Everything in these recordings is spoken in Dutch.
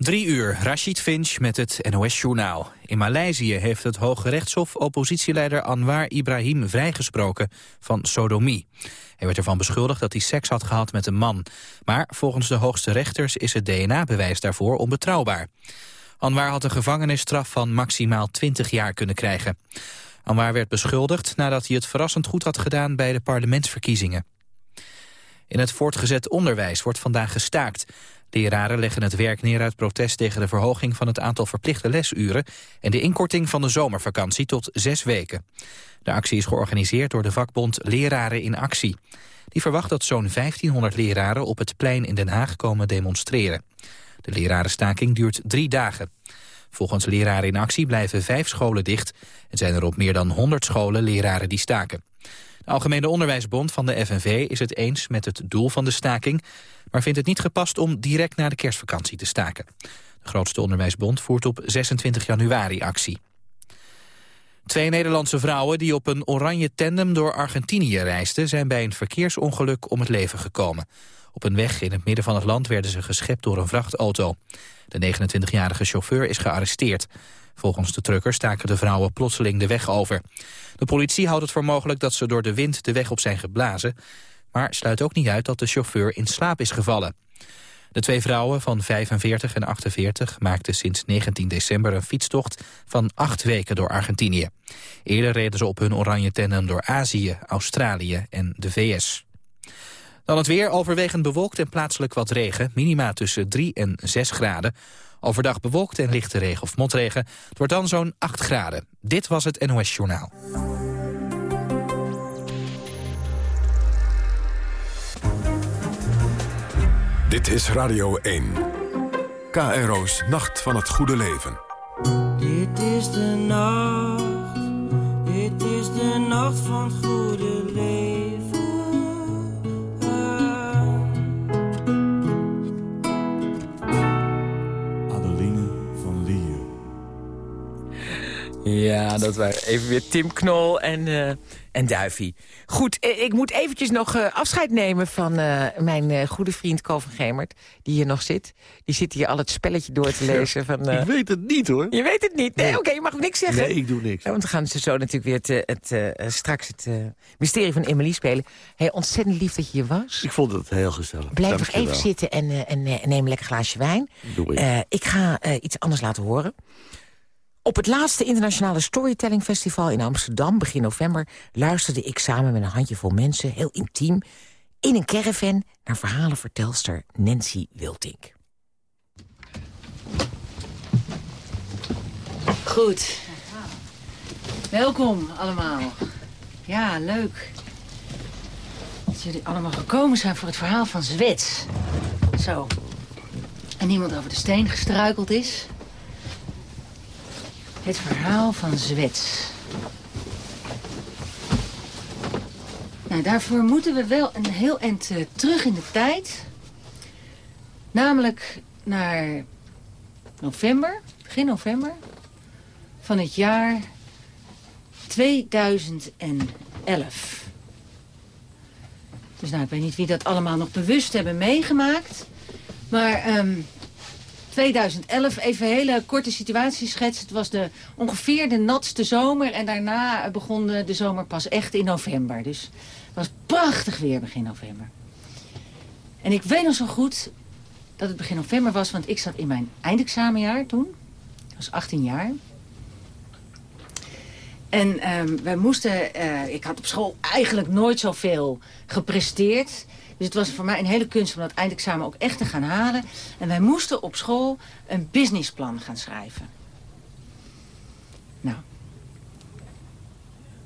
Drie uur, Rashid Finch met het NOS-journaal. In Maleisië heeft het Hoge Rechtshof oppositieleider Anwar Ibrahim vrijgesproken van sodomie. Hij werd ervan beschuldigd dat hij seks had gehad met een man. Maar volgens de hoogste rechters is het DNA-bewijs daarvoor onbetrouwbaar. Anwar had een gevangenisstraf van maximaal 20 jaar kunnen krijgen. Anwar werd beschuldigd nadat hij het verrassend goed had gedaan bij de parlementsverkiezingen. In het voortgezet onderwijs wordt vandaag gestaakt. Leraren leggen het werk neer uit protest tegen de verhoging van het aantal verplichte lesuren en de inkorting van de zomervakantie tot zes weken. De actie is georganiseerd door de vakbond Leraren in Actie. Die verwacht dat zo'n 1500 leraren op het plein in Den Haag komen demonstreren. De lerarenstaking duurt drie dagen. Volgens Leraren in Actie blijven vijf scholen dicht... en zijn er op meer dan 100 scholen leraren die staken. De Algemene Onderwijsbond van de FNV is het eens met het doel van de staking... maar vindt het niet gepast om direct na de kerstvakantie te staken. De grootste onderwijsbond voert op 26 januari actie. Twee Nederlandse vrouwen die op een oranje tandem door Argentinië reisden... zijn bij een verkeersongeluk om het leven gekomen. Op een weg in het midden van het land werden ze geschept door een vrachtauto. De 29-jarige chauffeur is gearresteerd. Volgens de trucker staken de vrouwen plotseling de weg over. De politie houdt het voor mogelijk dat ze door de wind de weg op zijn geblazen... maar sluit ook niet uit dat de chauffeur in slaap is gevallen. De twee vrouwen van 45 en 48 maakten sinds 19 december een fietstocht van acht weken door Argentinië. Eerder reden ze op hun oranje tandem door Azië, Australië en de VS. Dan het weer overwegend bewolkt en plaatselijk wat regen. Minima tussen 3 en 6 graden. Overdag bewolkt en lichte regen of motregen. Het wordt dan zo'n 8 graden. Dit was het NOS Journaal. Dit is Radio 1. KRO's Nacht van het Goede Leven. Dit is de nacht, dit is de nacht van het goede Ja, dat waren even weer Tim Knol en, uh, en Duivie. Goed, eh, ik moet eventjes nog uh, afscheid nemen van uh, mijn goede vriend Ko van Gemert... die hier nog zit. Die zit hier al het spelletje door te lezen. Van, ik weet het niet, hoor. Je weet het niet? Nee, nee. oké, je mag niks zeggen. Nee, ik doe niks. Ja, want we gaan ze zo natuurlijk weer het, het, straks het mysterie van Emily spelen. Hey, ontzettend lief dat je hier was. Ik vond het heel gezellig. Blijf nog even zitten en, en, en, neem een lekker glaasje wijn. Doe ik. ik ga iets anders laten horen. Op het laatste internationale Storytelling Festival in Amsterdam begin november... luisterde ik samen met een handjevol mensen, heel intiem... in een caravan naar verhalenvertelster Nancy Wiltink. Goed. Welkom allemaal. Ja, leuk. Dat jullie allemaal gekomen zijn voor het verhaal van Zwets. Zo. En iemand over de steen gestruikeld is. Het verhaal van Zwets. Nou, daarvoor moeten we wel een heel eind uh, terug in de tijd. Namelijk naar november, begin november van het jaar 2011. Dus nou, ik weet niet wie dat allemaal nog bewust hebben meegemaakt. Maar um, 2011, even een hele korte situatieschets. Het was de, ongeveer de natste zomer en daarna begon de zomer pas echt in november. Dus het was prachtig weer begin november. En ik weet nog zo goed dat het begin november was, want ik zat in mijn eindexamenjaar toen. Ik was 18 jaar. En um, wij moesten, uh, ik had op school eigenlijk nooit zoveel gepresteerd. Dus het was voor mij een hele kunst om dat eindexamen ook echt te gaan halen. En wij moesten op school een businessplan gaan schrijven. Nou,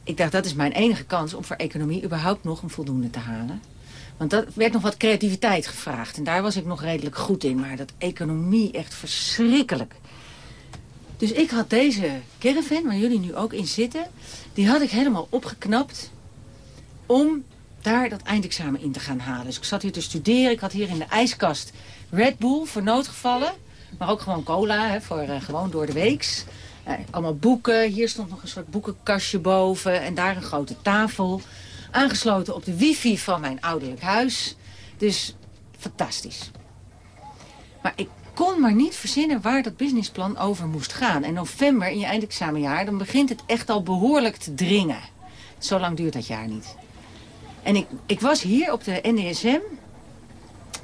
ik dacht dat is mijn enige kans om voor economie überhaupt nog een voldoende te halen. Want dat werd nog wat creativiteit gevraagd. En daar was ik nog redelijk goed in. Maar dat economie echt verschrikkelijk. Dus ik had deze caravan, waar jullie nu ook in zitten... die had ik helemaal opgeknapt om daar dat eindexamen in te gaan halen. Dus ik zat hier te studeren. Ik had hier in de ijskast Red Bull voor noodgevallen. Maar ook gewoon cola, hè, voor uh, gewoon door de weeks. Uh, allemaal boeken. Hier stond nog een soort boekenkastje boven. En daar een grote tafel. Aangesloten op de wifi van mijn ouderlijk huis. Dus fantastisch. Maar ik kon maar niet verzinnen waar dat businessplan over moest gaan. En november in je eindexamenjaar, dan begint het echt al behoorlijk te dringen. Zo lang duurt dat jaar niet. En ik, ik was hier op de NDSM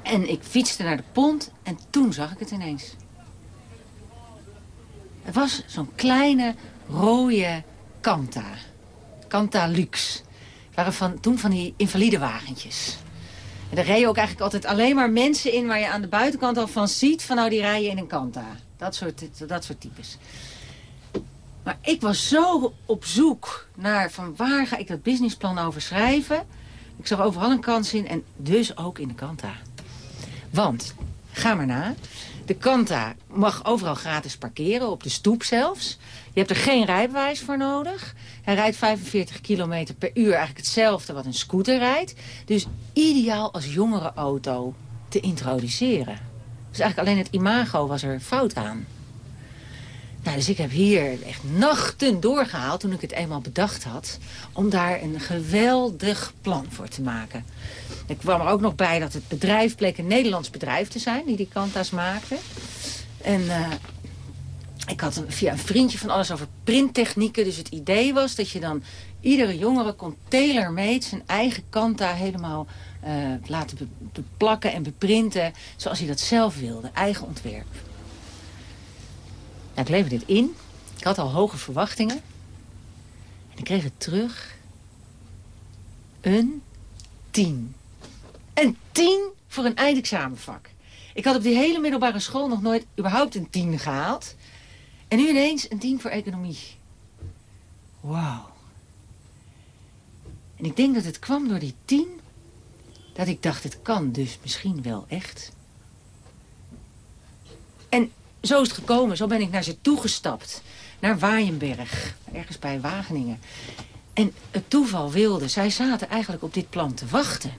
en ik fietste naar de pont en toen zag ik het ineens. Het was zo'n kleine rode Kanta. Kanta Luxe. Het waren van, toen van die invalide wagentjes. En er reden ook eigenlijk altijd alleen maar mensen in... waar je aan de buitenkant al van ziet... van nou, die rijden in een Kanta. Dat soort, dat soort types. Maar ik was zo op zoek naar van waar ga ik dat businessplan over schrijven. Ik zag overal een kans in en dus ook in de Kanta. Want, ga maar na, de Kanta mag overal gratis parkeren, op de stoep zelfs. Je hebt er geen rijbewijs voor nodig. Hij rijdt 45 km per uur, eigenlijk hetzelfde wat een scooter rijdt. Dus ideaal als jongere auto te introduceren. Dus eigenlijk alleen het imago was er fout aan. Nou, dus ik heb hier echt nachten doorgehaald toen ik het eenmaal bedacht had... om daar een geweldig plan voor te maken. Ik kwam er ook nog bij dat het bedrijf bleek een Nederlands bedrijf te zijn... die die kanta's maakte. En uh, ik had via een vriendje van alles over printtechnieken. Dus het idee was dat je dan iedere jongere kon tailor-made... zijn eigen kanta helemaal uh, laten beplakken en beprinten... zoals hij dat zelf wilde, eigen ontwerp. Nou, ik leverde dit in. Ik had al hoge verwachtingen. En ik kreeg het terug. Een tien. Een tien voor een eindexamenvak. Ik had op die hele middelbare school nog nooit überhaupt een tien gehaald. En nu ineens een tien voor economie. Wauw. En ik denk dat het kwam door die tien... dat ik dacht, het kan dus misschien wel echt. En zo is het gekomen. Zo ben ik naar ze toegestapt. Naar Waaienberg. Ergens bij Wageningen. En het toeval wilde. Zij zaten eigenlijk op dit plan te wachten.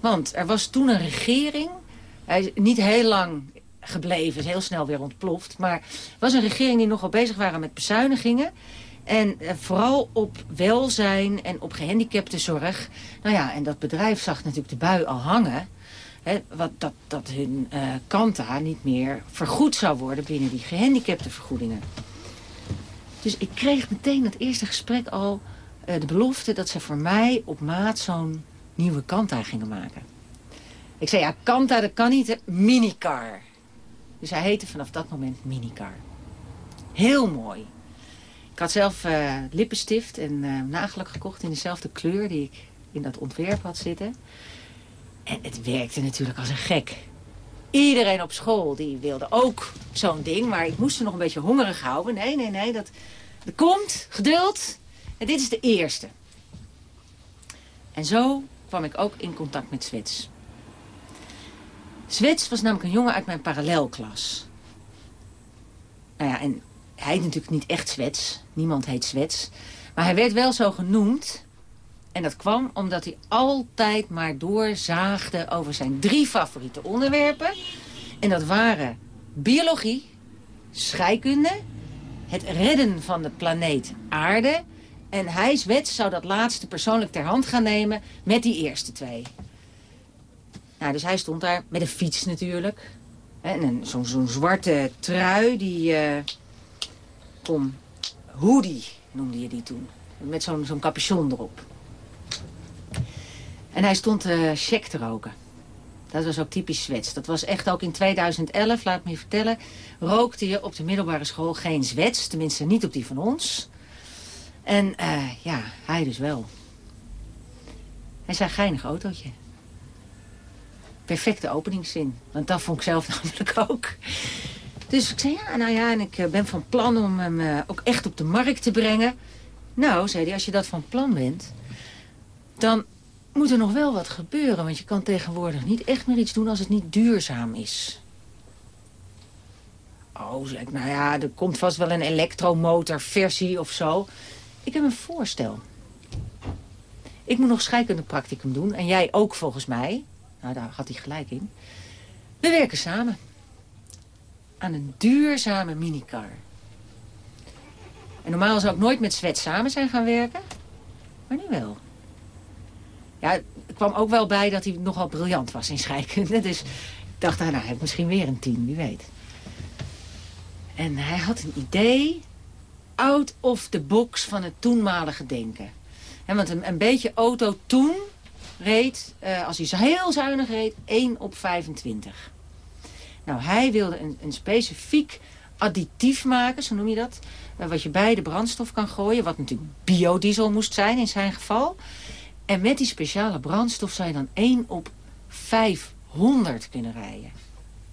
Want er was toen een regering. Hij niet heel lang gebleven. Is heel snel weer ontploft. Maar er was een regering die nogal bezig waren met bezuinigingen. En eh, vooral op welzijn en op gehandicaptenzorg. Nou ja, en dat bedrijf zag natuurlijk de bui al hangen wat, dat, dat hun uh, kanta niet meer vergoed zou worden binnen die gehandicapte vergoedingen. Dus ik kreeg meteen dat eerste gesprek al uh, de belofte dat ze voor mij op maat zo'n nieuwe kanta gingen maken. Ik zei, ja, kanta, dat kan niet, minicar. Dus hij heette vanaf dat moment minicar. Heel mooi. Ik had zelf uh, lippenstift en uh, nagellak gekocht in dezelfde kleur die ik in dat ontwerp had zitten. En het werkte natuurlijk als een gek. Iedereen op school die wilde ook zo'n ding. Maar ik moest ze nog een beetje hongerig houden. Nee, nee, nee. Dat, dat komt. Geduld. En dit is de eerste. En zo kwam ik ook in contact met Zwets. Zwets was namelijk een jongen uit mijn parallelklas. Nou ja, en hij heet natuurlijk niet echt Zwets. Niemand heet Zwets. Maar hij werd wel zo genoemd en dat kwam omdat hij altijd maar doorzaagde over zijn drie favoriete onderwerpen. En dat waren biologie, scheikunde, het redden van de planeet aarde... en hij wet zou dat laatste persoonlijk ter hand gaan nemen met die eerste twee. Nou, dus hij stond daar met een fiets natuurlijk. En zo'n zo zwarte trui, die... Uh, kom, hoodie noemde je die toen. Met zo'n zo'n capuchon erop. En hij stond uh, check te roken. Dat was ook typisch Zwets. Dat was echt ook in 2011, laat me je vertellen... rookte je op de middelbare school geen Zwets. Tenminste, niet op die van ons. En uh, ja, hij dus wel. Hij zei, geinig autootje. Perfecte openingszin. Want dat vond ik zelf namelijk ook. Dus ik zei, ja, nou ja, en ik eh, ben van plan om hem ook echt op de markt te brengen. Nou, zei hij, als je dat van plan bent... dan moet er nog wel wat gebeuren. Want je kan tegenwoordig niet echt meer iets doen als het niet duurzaam is. Oh, nou ja, er komt vast wel een elektromotorversie of zo. Ik heb een voorstel. Ik moet nog scheikunde practicum doen. En jij ook volgens mij. Nou, daar had hij gelijk in. We werken samen. Aan een duurzame minicar. En normaal zou ik nooit met Zwet samen zijn gaan werken. Maar nu wel. Ja, er kwam ook wel bij dat hij nogal briljant was in scheikunde. Dus dacht, nou, hij heeft misschien weer een tien, wie weet. En hij had een idee out of the box van het toenmalige denken. Want een, een beetje auto toen reed, uh, als hij heel zuinig reed, 1 op 25. Nou, hij wilde een, een specifiek additief maken, zo noem je dat. Uh, wat je bij de brandstof kan gooien. Wat natuurlijk biodiesel moest zijn in zijn geval. En met die speciale brandstof zou je dan 1 op 500 kunnen rijden.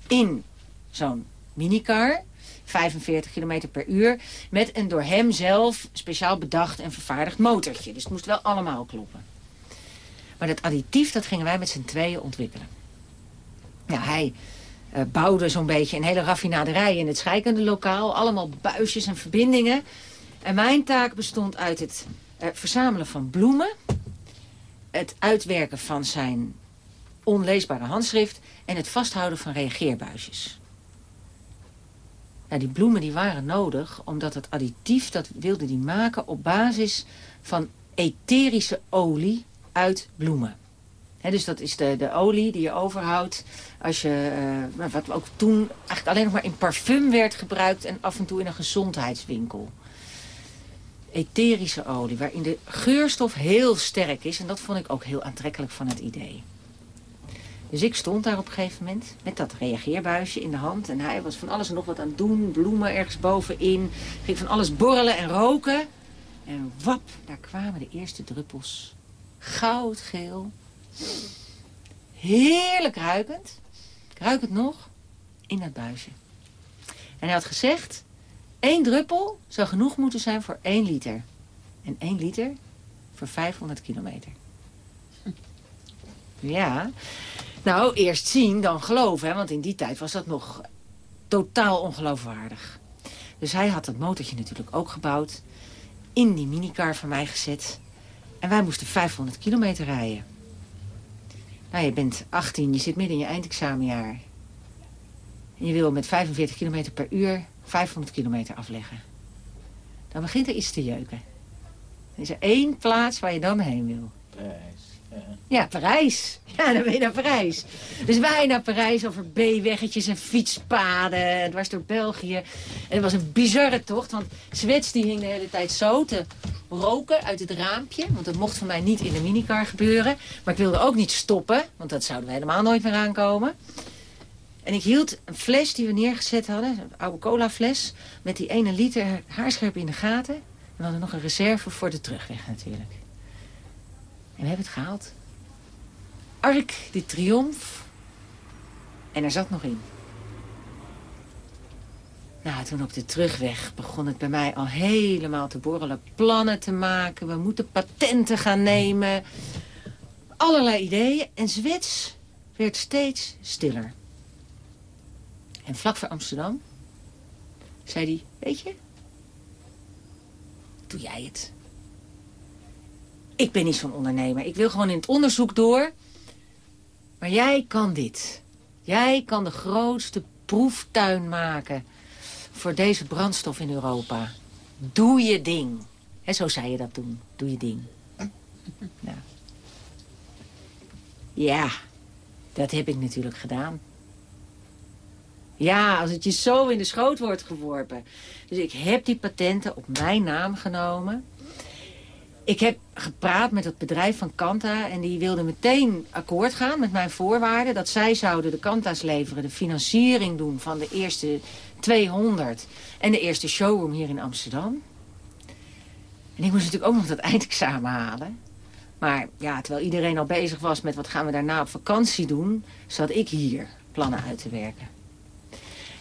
In zo'n minicar. 45 km per uur. Met een door hem zelf speciaal bedacht en vervaardigd motortje. Dus het moest wel allemaal kloppen. Maar dat additief, dat gingen wij met z'n tweeën ontwikkelen. Nou, hij uh, bouwde zo'n beetje een hele raffinaderij in het scheikende lokaal. Allemaal buisjes en verbindingen. En mijn taak bestond uit het uh, verzamelen van bloemen. Het uitwerken van zijn onleesbare handschrift. En het vasthouden van reageerbuisjes. Nou, die bloemen die waren nodig omdat het additief... dat wilde die maken op basis van etherische olie uit bloemen. dus dat is de, de olie die je overhoudt als je, uh, wat ook toen eigenlijk alleen nog maar in parfum werd gebruikt en af en toe in een gezondheidswinkel. Etherische olie, waarin de geurstof heel sterk is en dat vond ik ook heel aantrekkelijk van het idee. Dus ik stond daar op een gegeven moment met dat reageerbuisje in de hand. En hij was van alles en nog wat aan het doen. Bloemen ergens bovenin. Ging van alles borrelen en roken. En wap, daar kwamen de eerste druppels. Goudgeel. Heerlijk ruikend. Ik ruik het nog in dat buisje. En hij had gezegd... één druppel zou genoeg moeten zijn voor één liter. En één liter voor 500 kilometer. Ja, nou, eerst zien, dan geloven. Hè? Want in die tijd was dat nog totaal ongeloofwaardig. Dus hij had dat motortje natuurlijk ook gebouwd. In die minicar van mij gezet. En wij moesten 500 kilometer rijden. Nou, je bent 18, je zit midden in je eindexamenjaar. En je wil met 45 kilometer per uur 500 kilometer afleggen. Dan begint er iets te jeuken. Er is er één plaats waar je dan heen wil. Ja, Parijs. Ja, dan ben je naar Parijs. Dus wij naar Parijs over B-weggetjes en fietspaden. Het was door België. En het was een bizarre tocht, want Zwets die hing de hele tijd zo te roken uit het raampje. Want dat mocht van mij niet in de minicar gebeuren. Maar ik wilde ook niet stoppen, want dat zouden we helemaal nooit meer aankomen. En ik hield een fles die we neergezet hadden, een oude cola fles... met die ene liter haarscherp in de gaten. En we hadden nog een reserve voor de terugweg natuurlijk. En we hebben het gehaald. Arc de Triomphe. En er zat nog in. Nou, toen op de terugweg begon het bij mij al helemaal te borrelen. Plannen te maken, we moeten patenten gaan nemen. Allerlei ideeën. En Zwets werd steeds stiller. En vlak voor Amsterdam zei hij, weet je, doe jij het. Ik ben niet zo'n ondernemer. Ik wil gewoon in het onderzoek door. Maar jij kan dit. Jij kan de grootste proeftuin maken voor deze brandstof in Europa. Doe je ding. He, zo zei je dat toen. Doe je ding. Ja. ja, dat heb ik natuurlijk gedaan. Ja, als het je zo in de schoot wordt geworpen. Dus ik heb die patenten op mijn naam genomen. Ik heb gepraat met het bedrijf van Kanta en die wilde meteen akkoord gaan met mijn voorwaarden. Dat zij zouden de Kanta's leveren, de financiering doen van de eerste 200 en de eerste showroom hier in Amsterdam. En ik moest natuurlijk ook nog dat eindexamen halen. Maar ja, terwijl iedereen al bezig was met wat gaan we daarna op vakantie doen... zat ik hier plannen uit te werken.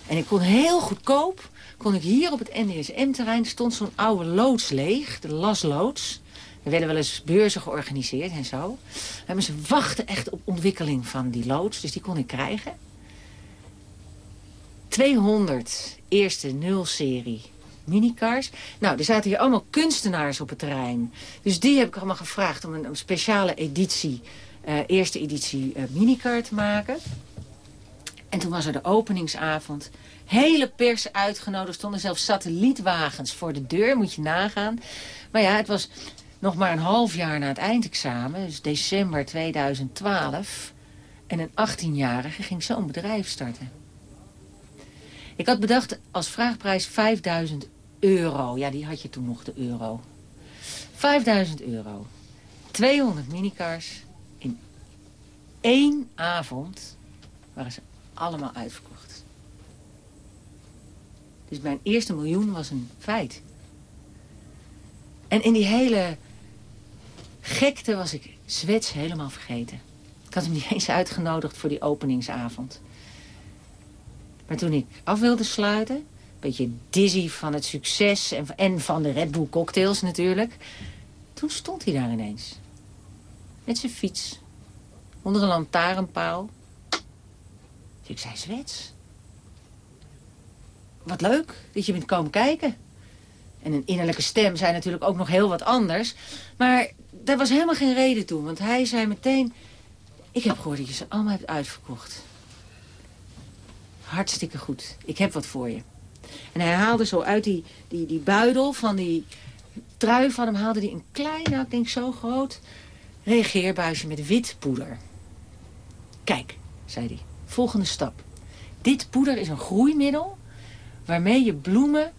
En ik kon heel goedkoop, kon ik hier op het NDSM-terrein... stond zo'n oude loods leeg, de Lasloods. Er werden wel eens beurzen georganiseerd en zo. Maar ze wachten echt op ontwikkeling van die loods, dus die kon ik krijgen. 200 eerste nulserie minicars. Nou, er zaten hier allemaal kunstenaars op het terrein. Dus die heb ik allemaal gevraagd om een, speciale editie, uh, eerste editie uh, minicar te maken. En toen was er de openingsavond. Hele pers uitgenodigd. stonden zelfs satellietwagens voor de deur, moet je nagaan. Maar ja, het was nog maar een half jaar na het eindexamen. Dus december 2012. En een 18-jarige ging zo'n bedrijf starten. Ik had bedacht als vraagprijs 5000 euro. Ja, die had je toen nog, de euro. 5000 euro. 200 minicars. In één avond waren ze allemaal uitverkocht. Dus mijn eerste miljoen was een feit. En in die hele gekte was ik Zwets helemaal vergeten. Ik had hem niet eens uitgenodigd voor die openingsavond. Maar toen ik af wilde sluiten, een beetje dizzy van het succes en, en van de Red Bull cocktails natuurlijk... toen stond hij daar ineens. Met zijn fiets. Onder een lantaarnpaal. Ik zei, Zwets. Wat leuk dat je bent komen kijken. En een innerlijke stem zei natuurlijk ook nog heel wat anders. Maar daar was helemaal geen reden toe. Want hij zei meteen... Ik heb gehoord dat je ze allemaal hebt uitverkocht. Hartstikke goed. Ik heb wat voor je. En hij haalde zo uit die, die, die buidel van die trui van hem... haalde hij een klein, ik denk zo groot... reageerbuisje met wit poeder. Kijk, zei hij. Volgende stap. Dit poeder is een groeimiddel... waarmee je bloemen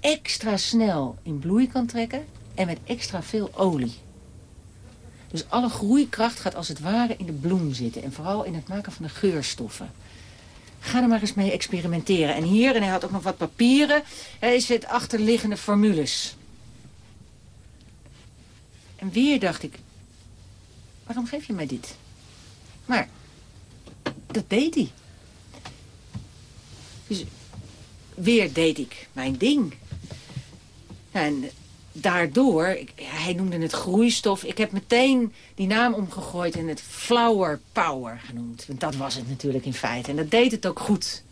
extra snel in bloei kan trekken... en met extra veel olie. Dus alle groeikracht gaat als het ware in de bloem zitten. En vooral in het maken van de geurstoffen. Ga er maar eens mee experimenteren. En hier, en hij had ook nog wat papieren, er zit achterliggende formules. En weer dacht ik, waarom geef je mij dit? Maar, dat deed hij. Dus weer deed ik mijn ding. En daardoor, hij noemde het groeistof. Ik heb meteen die naam omgegooid en het flower power genoemd. Want dat was het natuurlijk in feite. En dat deed het ook goed.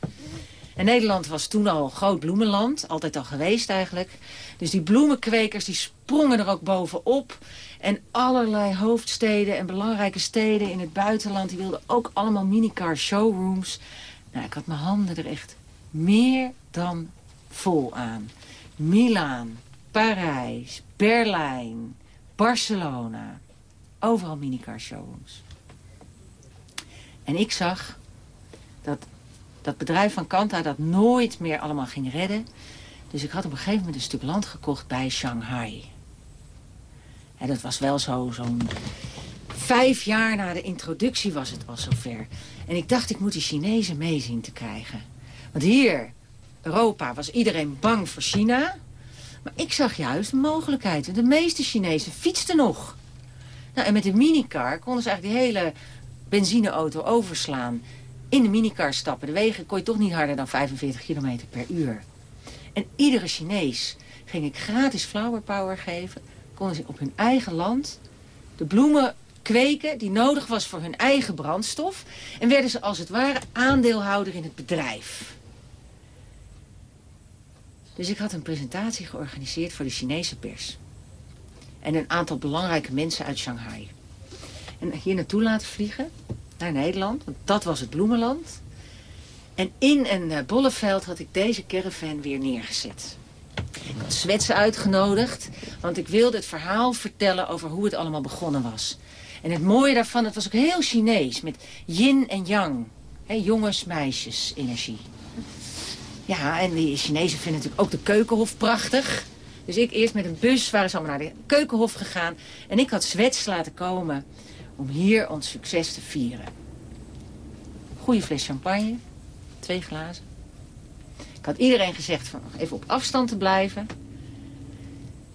En Nederland was toen al groot bloemenland. Altijd al geweest eigenlijk. Dus die bloemenkwekers die sprongen er ook bovenop. En allerlei hoofdsteden en belangrijke steden in het buitenland... die wilden ook allemaal minicar showrooms. Nou, ik had mijn handen er echt meer dan vol aan. Milaan, Parijs, Berlijn, Barcelona. Overal minicar showrooms. En ik zag dat dat bedrijf van Kanta dat nooit meer allemaal ging redden. Dus ik had op een gegeven moment een stuk land gekocht bij Shanghai. En dat was wel zo, zo'n vijf jaar na de introductie was het al zover. En ik dacht, ik moet die Chinezen meezien te krijgen. Want hier, Europa, was iedereen bang voor China. Maar ik zag juist mogelijkheden. De meeste Chinezen fietsten nog. Nou, en met de minicar konden ze eigenlijk die hele benzineauto overslaan. In de minicar stappen. De wegen kon je toch niet harder dan 45 km per uur. En iedere Chinees ging ik gratis flower power geven. Konden ze op hun eigen land de bloemen kweken die nodig was voor hun eigen brandstof. En werden ze als het ware aandeelhouder in het bedrijf. Dus ik had een presentatie georganiseerd voor de Chinese pers. En een aantal belangrijke mensen uit Shanghai. En hier naartoe laten vliegen, naar Nederland, want dat was het bloemenland. En in een uh, bolleveld had ik deze caravan weer neergezet. Ik had Zwetsen uitgenodigd, want ik wilde het verhaal vertellen over hoe het allemaal begonnen was. En het mooie daarvan, het was ook heel Chinees, met yin en yang. Jongens, meisjes, energie. Ja, en die Chinezen vinden natuurlijk ook de keukenhof prachtig. Dus ik eerst met een bus waren ze allemaal naar de keukenhof gegaan. En ik had Zwets laten komen om hier ons succes te vieren. Goeie fles champagne, twee glazen. Ik had iedereen gezegd van even op afstand te blijven.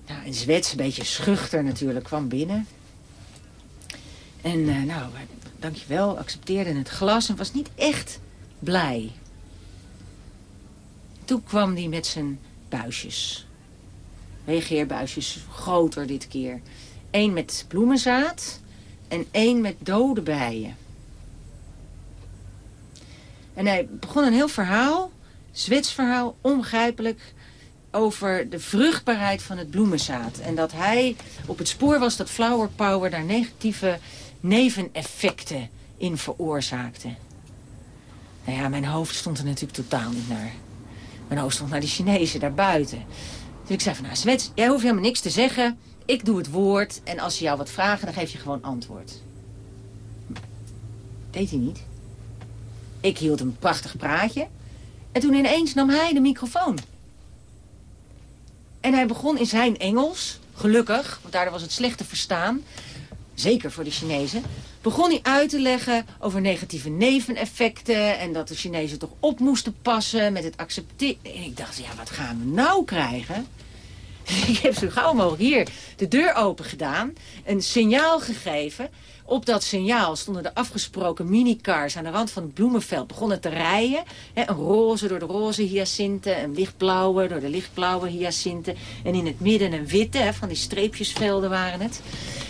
Nou, en Zwets, een beetje schuchter natuurlijk, kwam binnen. En uh, nou, dankjewel, accepteerde het glas en was niet echt blij. Toen kwam hij met zijn buisjes. Reageerbuisjes, groter dit keer. Eén met bloemenzaad en één met dode bijen. En hij begon een heel verhaal, Zwits verhaal, onbegrijpelijk... over de vruchtbaarheid van het bloemenzaad. En dat hij op het spoor was dat flower power daar negatieve neveneffecten in veroorzaakte. Nou ja, mijn hoofd stond er natuurlijk totaal niet naar. Mijn hoofd stond naar de Chinezen daar buiten. Dus ik zei van, nou Zwets, jij hoeft helemaal niks te zeggen. Ik doe het woord en als ze jou wat vragen, dan geef je gewoon antwoord. Deed hij niet. Ik hield een prachtig praatje. En toen ineens nam hij de microfoon. En hij begon in zijn Engels, gelukkig, want daardoor was het slecht te verstaan. Zeker voor de Chinezen. Begon hij uit te leggen over negatieve neveneffecten... en dat de Chinezen toch op moesten passen met het accepteren. En ik dacht, ja, wat gaan we nou krijgen? Ik heb zo gauw mogelijk hier de deur open gedaan, een signaal gegeven. Op dat signaal stonden de afgesproken minicars aan de rand van het bloemenveld. Begonnen te rijden. Hè, een roze door de roze hyacinten, een lichtblauwe door de lichtblauwe hyacinten. En in het midden een witte, hè, van die streepjesvelden waren het.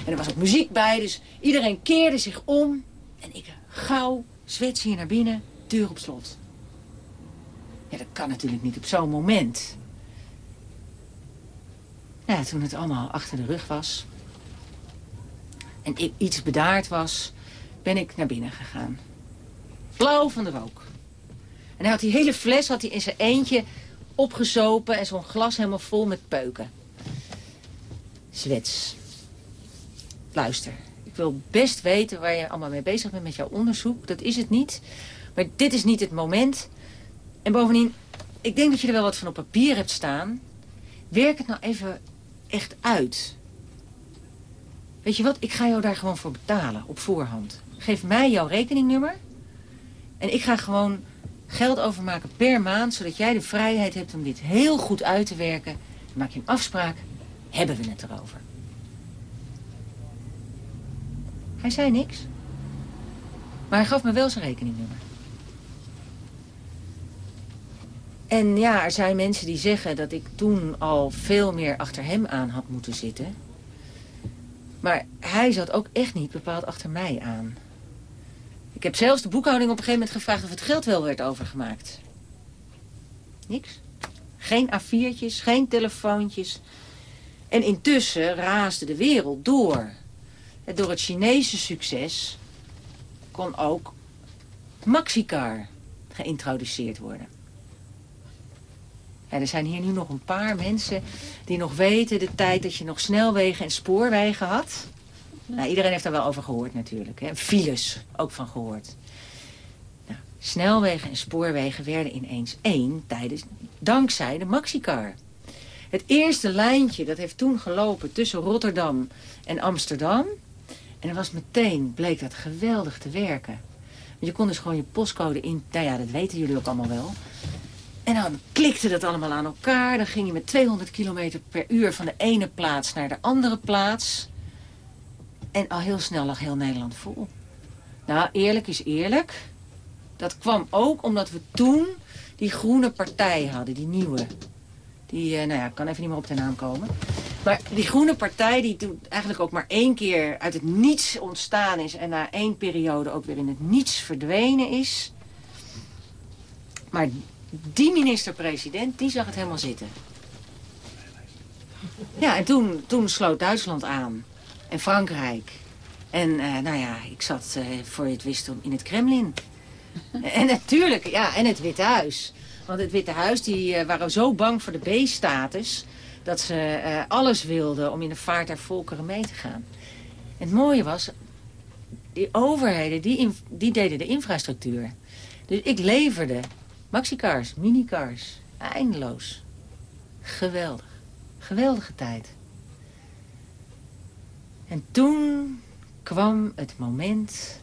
En er was ook muziek bij, dus iedereen keerde zich om. En ik gauw zwets hier naar binnen, deur op slot. Ja, dat kan natuurlijk niet op zo'n moment. Ja, toen het allemaal achter de rug was... en ik iets bedaard was, ben ik naar binnen gegaan. Blauw van de rook. En hij had die hele fles had hij in zijn eentje opgezopen... en zo'n glas helemaal vol met peuken. Zwets. Luister, ik wil best weten waar je allemaal mee bezig bent met jouw onderzoek. Dat is het niet. Maar dit is niet het moment. En bovendien, ik denk dat je er wel wat van op papier hebt staan. Werk het nou even echt uit. Weet je wat, ik ga jou daar gewoon voor betalen, op voorhand. Geef mij jouw rekeningnummer. En ik ga gewoon geld overmaken per maand... zodat jij de vrijheid hebt om dit heel goed uit te werken. Maak je een afspraak, hebben we het erover. Hij zei niks. Maar hij gaf me wel zijn rekeningnummer. En ja, er zijn mensen die zeggen dat ik toen al veel meer achter hem aan had moeten zitten. Maar hij zat ook echt niet bepaald achter mij aan. Ik heb zelfs de boekhouding op een gegeven moment gevraagd of het geld wel werd overgemaakt. Niks. Geen A4'tjes, geen telefoontjes. En intussen raasde de wereld door. En door het Chinese succes kon ook Maxicar geïntroduceerd worden. Ja, er zijn hier nu nog een paar mensen die nog weten de tijd dat je nog snelwegen en spoorwegen had. Nou, iedereen heeft daar wel over gehoord natuurlijk. Hè. Files, ook van gehoord. Nou, snelwegen en spoorwegen werden ineens één tijdens, dankzij de Maxicar. Het eerste lijntje dat heeft toen gelopen tussen Rotterdam en Amsterdam. En er was meteen, bleek dat geweldig te werken. Je kon dus gewoon je postcode in... Nou ja, dat weten jullie ook allemaal wel. En dan klikte dat allemaal aan elkaar. Dan ging je met 200 km per uur van de ene plaats naar de andere plaats. En al heel snel lag heel Nederland vol. Nou, eerlijk is eerlijk. Dat kwam ook omdat we toen die groene partij hadden, die nieuwe. Die, eh, nou ja, ik kan even niet meer op de naam komen. Maar die groene partij die eigenlijk ook maar één keer uit het niets ontstaan is... en na één periode ook weer in het niets verdwenen is. Maar die minister-president, die zag het helemaal zitten. Ja, en toen, toen sloot Duitsland aan. En Frankrijk. En uh, nou ja, ik zat, uh, voor je het wist, in het Kremlin. en natuurlijk, ja, en het Witte Huis. Want het Witte Huis, die uh, waren zo bang voor de B-status... dat ze alles wilden om in de vaart der volkeren mee te gaan. En het mooie was, die overheden, die, die deden de infrastructuur. Dus ik leverde Maxicars, minicars, eindeloos. Geweldig. Geweldige tijd. En toen kwam het moment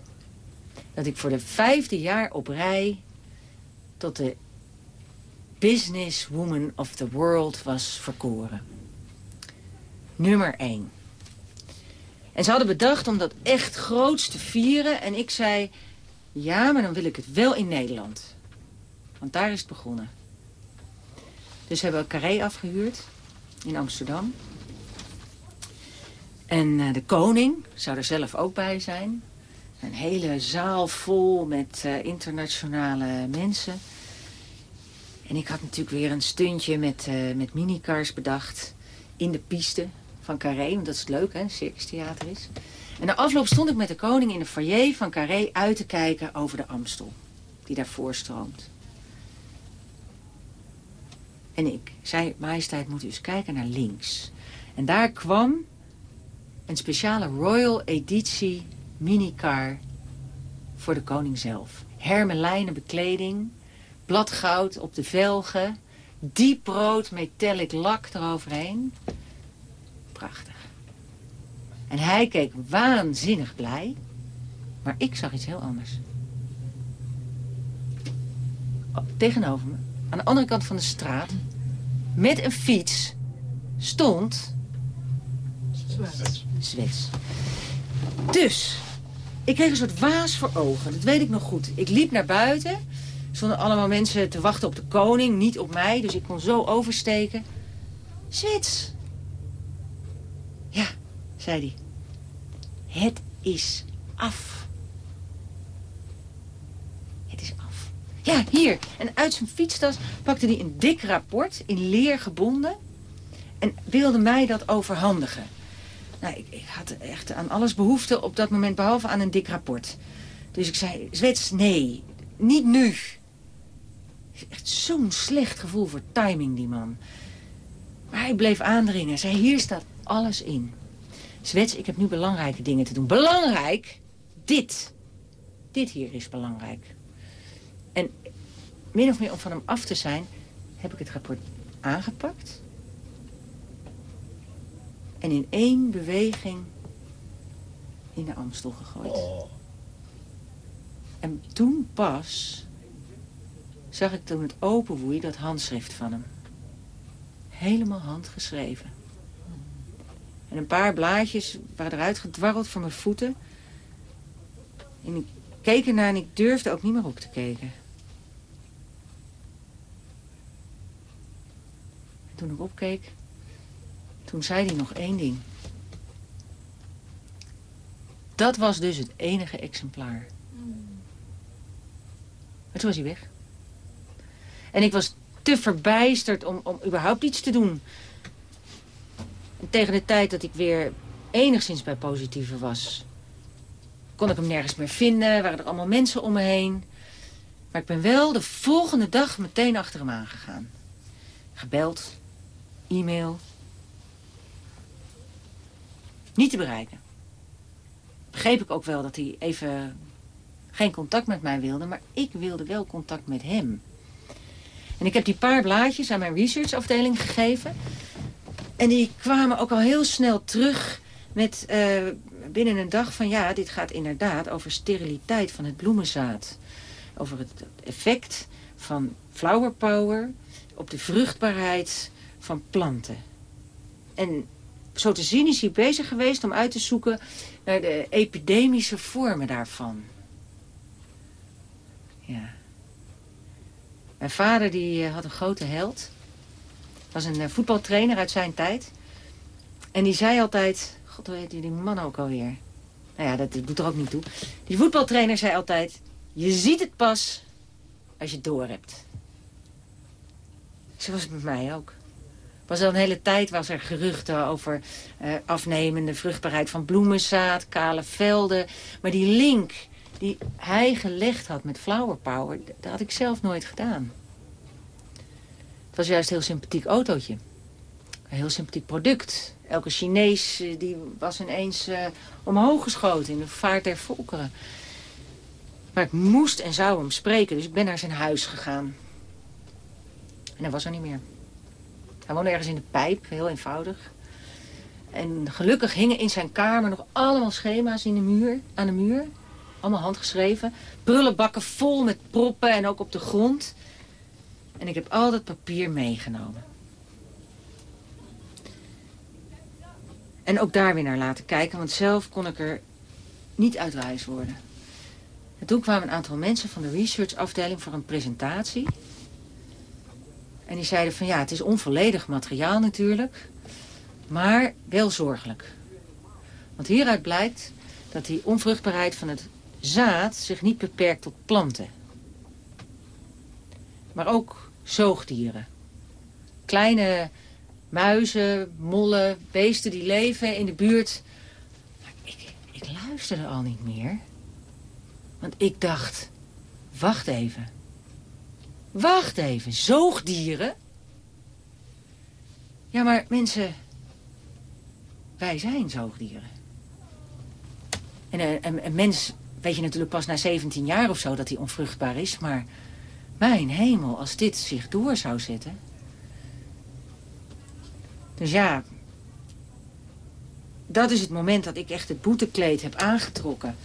dat ik voor de vijfde jaar op rij tot de businesswoman of the world was verkoren. Nummer 1. En ze hadden bedacht om dat echt groots te vieren. En ik zei, ja, maar dan wil ik het wel in Nederland. Want daar is het begonnen. Dus we hebben Carré afgehuurd in Amsterdam. En uh, de koning zou er zelf ook bij zijn. Een hele zaal vol met uh, internationale mensen. En ik had natuurlijk weer een stuntje met, uh, met minicars bedacht. In de piste van Carré, want dat is leuk, hè, een circustheater is. En na afloop stond ik met de koning in de foyer van Carré uit te kijken over de Amstel. Die daarvoor stroomt. En ik zei, majesteit, moet u eens kijken naar links. En daar kwam een speciale Royal Editie minicar voor de koning zelf. Hermelijnen bekleding, bladgoud op de velgen, dieprood metallic lak eroverheen. Prachtig. En hij keek waanzinnig blij, maar ik zag iets heel anders. Oh, tegenover me, aan de andere kant van de straat, met een fiets, stond... Zwets. Dus, ik kreeg een soort waas voor ogen. Dat weet ik nog goed. Ik liep naar buiten. Stonden allemaal mensen te wachten op de koning, niet op mij. Dus ik kon zo oversteken. Zwets. Ja, zei hij. Het is af. Het is af. Ja, hier. En uit zijn fietstas pakte hij een dik rapport in leer gebonden... en wilde mij dat overhandigen. Nou, ik, ik, had echt aan alles behoefte op dat moment, behalve aan een dik rapport. Dus ik zei, Zwets, nee, niet nu. Echt zo'n slecht gevoel voor timing, die man. Maar hij bleef aandringen. Zei, hier staat alles in. Zwets, ik heb nu belangrijke dingen te doen. Belangrijk? Dit. Dit hier is belangrijk. Min of meer om van hem af te zijn, heb ik het rapport aangepakt en in één beweging in de Amstel gegooid. Oh. En toen pas zag ik toen het openwoei dat handschrift van hem. Helemaal handgeschreven. En een paar blaadjes waren eruit gedwarreld voor mijn voeten. En ik keek ernaar en ik durfde ook niet meer op te kijken. En toen ik opkeek, toen zei hij nog één ding. Dat was dus het enige exemplaar. Maar toen was hij weg. En ik was te verbijsterd om, om überhaupt iets te doen. En tegen de tijd dat ik weer enigszins bij positieve was... kon ik hem nergens meer vinden, waren er allemaal mensen om me heen. Maar ik ben wel de volgende dag meteen achter hem aangegaan. Gebeld, e-mail, niet te bereiken. Begreep ik ook wel dat hij even geen contact met mij wilde, maar ik wilde wel contact met hem. En ik heb die paar blaadjes aan mijn researchafdeling gegeven. En die kwamen ook al heel snel terug met uh, binnen een dag van... ja, dit gaat inderdaad over steriliteit van het bloemenzaad. Over het effect van flower power op de vruchtbaarheid van planten. En zo te zien is hij bezig geweest om uit te zoeken naar de epidemische vormen daarvan. Ja. Mijn vader die eh, had een grote held. Was een eh, voetbaltrainer uit zijn tijd. En die zei altijd... God, hoe heet die man ook alweer? Nou ja, dat doet er ook niet toe. Die voetbaltrainer zei altijd... Je ziet het pas als je het door hebt. Zo was het met mij ook was al een hele tijd was er geruchten over uh, afnemende vruchtbaarheid van bloemenzaad, kale velden. Maar die link die hij gelegd had met flower power, dat had ik zelf nooit gedaan. Het was juist een heel sympathiek autootje. Een heel sympathiek product. Elke Chinees eh, die was ineens uh, omhoog geschoten in de vaart der volkeren. Maar ik moest en zou hem spreken, dus ik ben naar zijn huis gegaan. En hij was er niet meer. Hij woonde ergens in de pijp, heel eenvoudig. En gelukkig hingen in zijn kamer nog allemaal schema's in de muur, aan de muur. Allemaal handgeschreven. Prullenbakken vol met proppen en ook op de grond. En ik heb al dat papier meegenomen. En ook daar weer naar laten kijken, want zelf kon ik er niet uitwijs worden. En toen kwamen een aantal mensen van de researchafdeling voor een presentatie. En die zeiden van ja, het is onvolledig materiaal natuurlijk. Maar wel zorgelijk. Want hieruit blijkt dat die onvruchtbaarheid van het zaad zich niet beperkt tot planten. Maar ook zoogdieren. Kleine muizen, mollen, beesten die leven in de buurt. ik, ik luisterde al niet meer. Want ik dacht, wacht even. Wacht even, zoogdieren? Ja, maar mensen, wij zijn zoogdieren. En een, een, een mens weet je natuurlijk pas na 17 jaar of zo dat hij onvruchtbaar is. Maar mijn hemel, als dit zich door zou zetten. Dus ja, dat is het moment dat ik echt het boetekleed heb aangetrokken.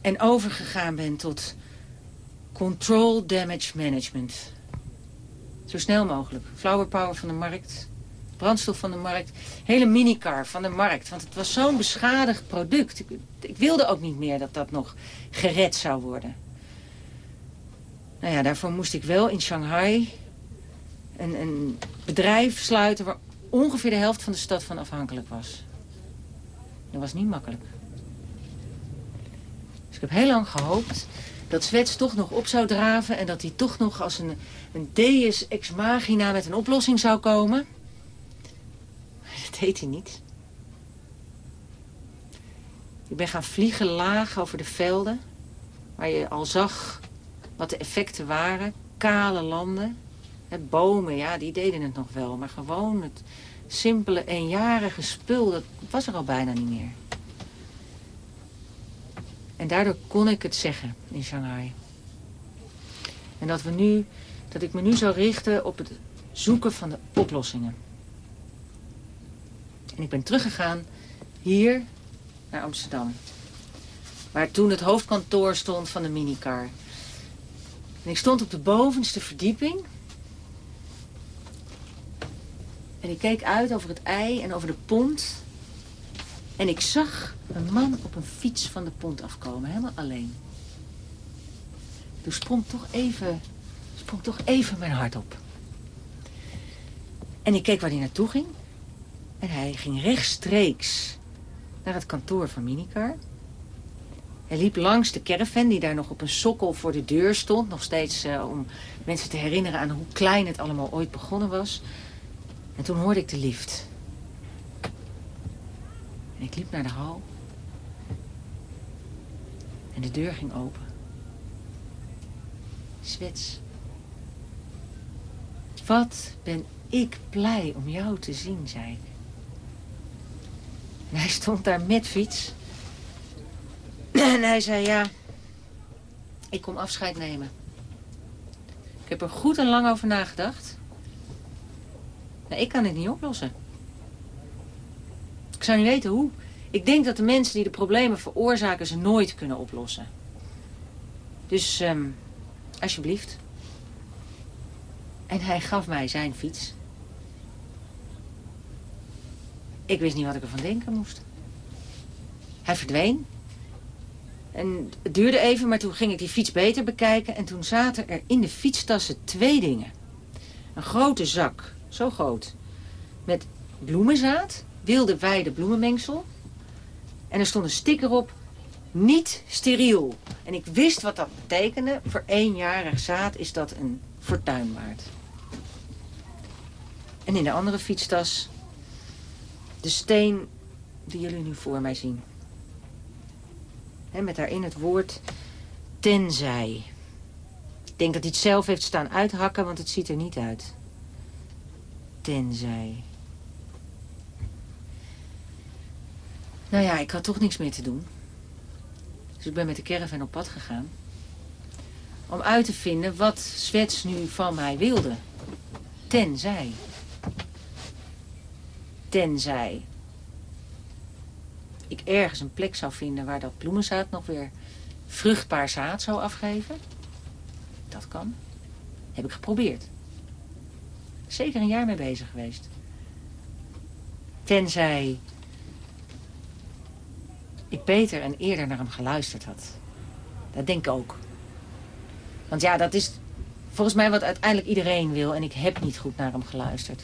En overgegaan ben tot control damage management. Zo snel mogelijk. Flower power van de markt. Brandstof van de markt. Hele minicar van de markt. Want het was zo'n beschadigd product. Ik, wilde ook niet meer dat dat nog gered zou worden. Nou ja, daarvoor moest ik wel in Shanghai een, een bedrijf sluiten... waar ongeveer de helft van de stad van afhankelijk was. Dat was niet makkelijk. Dus ik heb heel lang gehoopt dat Zwets toch nog op zou draven... en dat hij toch nog als een, een deus ex machina met een oplossing zou komen. Dat deed hij niet. Ik ben gaan vliegen laag over de velden... waar je al zag wat de effecten waren. Kale landen. bomen, ja, die deden het nog wel. Maar gewoon het simpele, eenjarige spul, dat was er al bijna niet meer. En daardoor kon ik het zeggen in Shanghai. En dat, we nu, dat ik me nu zou richten op het zoeken van de oplossingen. En ik ben teruggegaan hier naar Amsterdam. Waar toen het hoofdkantoor stond van de minicar. En ik stond op de bovenste verdieping. En ik keek uit over het ei en over de pont. En ik zag een man op een fiets van de pont afkomen, helemaal alleen. Toen sprong toch even, sprong toch even mijn hart op. En ik keek waar hij naartoe ging. En hij ging rechtstreeks naar het kantoor van Minicar. Hij liep langs de caravan die daar nog op een sokkel voor de deur stond. Nog steeds uh, om mensen te herinneren aan hoe klein het allemaal ooit begonnen was. En toen hoorde ik de lift. En ik liep naar de hal. En de deur ging open. Zwets. Wat ben ik blij om jou te zien, zei ik. En hij stond daar met fiets. En hij zei, ja, ik kom afscheid nemen. Ik heb er goed en lang over nagedacht. Nou, ik kan het niet oplossen. Ik zou niet weten hoe. Ik denk dat de mensen die de problemen veroorzaken ze nooit kunnen oplossen. Dus, um, alsjeblieft. En hij gaf mij zijn fiets. Ik wist niet wat ik ervan denken moest. Hij verdween. En het duurde even, maar toen ging ik die fiets beter bekijken... en toen zaten er in de fietstassen twee dingen. Een grote zak, zo groot, met bloemenzaad, wilde weide bloemenmengsel... en er stond een sticker op, niet steriel. En ik wist wat dat betekende. Voor eenjarig zaad is dat een fortuin waard. En in de andere fietstas de steen die jullie nu voor mij zien. met daarin het woord tenzij. Ik denk dat hij het zelf heeft staan uithakken, want het ziet er niet uit. Tenzij. Nou ja, ik had toch niks meer te doen. Dus ik ben met de caravan op pad gegaan. Om uit te vinden wat Zwets nu van mij wilde. Tenzij. Tenzij ik ergens een plek zou vinden waar dat bloemenzaad nog weer vruchtbaar zaad zou afgeven. Dat kan. Heb ik geprobeerd. Zeker een jaar mee bezig geweest. Tenzij ik beter en eerder naar hem geluisterd had. Dat denk ik ook. Want ja, dat is volgens mij wat uiteindelijk iedereen wil. En ik heb niet goed naar hem geluisterd.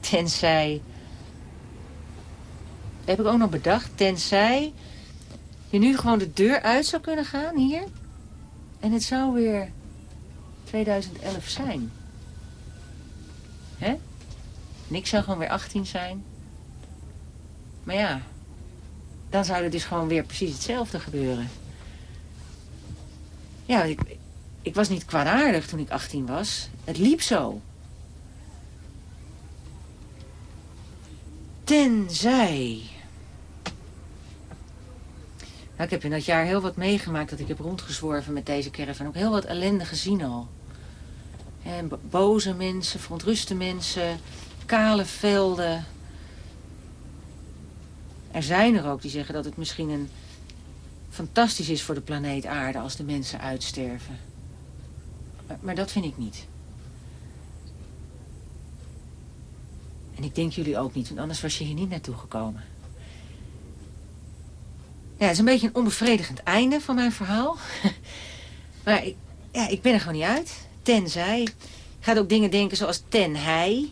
Tenzij... heb ik ook nog bedacht. Tenzij je nu gewoon de deur uit zou kunnen gaan hier. En het zou weer 2011 zijn. Hè? En ik zou gewoon weer 18 zijn. Maar ja, dan zou er dus gewoon weer precies hetzelfde gebeuren. Ja, ik, ik was niet kwaadaardig toen ik 18 was. Het liep zo. Tenzij... Nou, ik heb in dat jaar heel wat meegemaakt dat ik heb rondgezworven met deze caravan. Ook heel wat ellende gezien al. En bo- boze mensen, verontruste mensen, kale velden. Er zijn er ook die zeggen dat het misschien een fantastisch is voor de planeet aarde als de mensen uitsterven. Maar, dat vind ik niet. En ik denk jullie ook niet, want anders was je hier niet naartoe gekomen. Ja, het is een beetje een onbevredigend einde van mijn verhaal. maar ik, ja, ik ben er gewoon niet uit. Tenzij. Je gaat ook dingen denken zoals ten hij.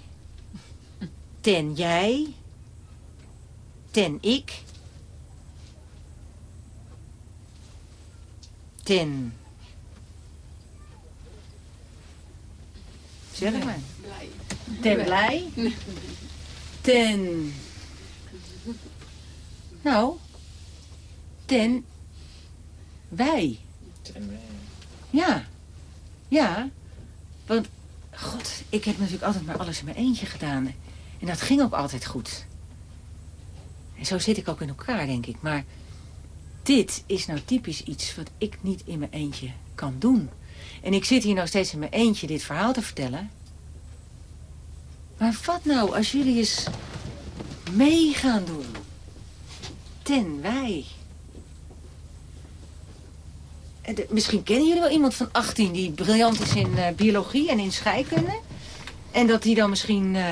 Ten jij. Ten ik. Ten. Zeg maar. Ten blij. Ten. Nou. Ten. Wij. Ja. Ja. Want, god, ik heb natuurlijk altijd maar alles in mijn eentje gedaan. En dat ging ook altijd goed. Zo zit ik ook in elkaar, denk ik. Maar dit is nou typisch iets wat ik niet in mijn eentje kan doen. En ik zit hier nou steeds in mijn eentje dit verhaal te vertellen. Maar wat nou als jullie eens mee gaan doen? Ten wij. Misschien kennen jullie wel iemand van 18 die briljant is in eh, biologie en in scheikunde. En dat die dan misschien eh,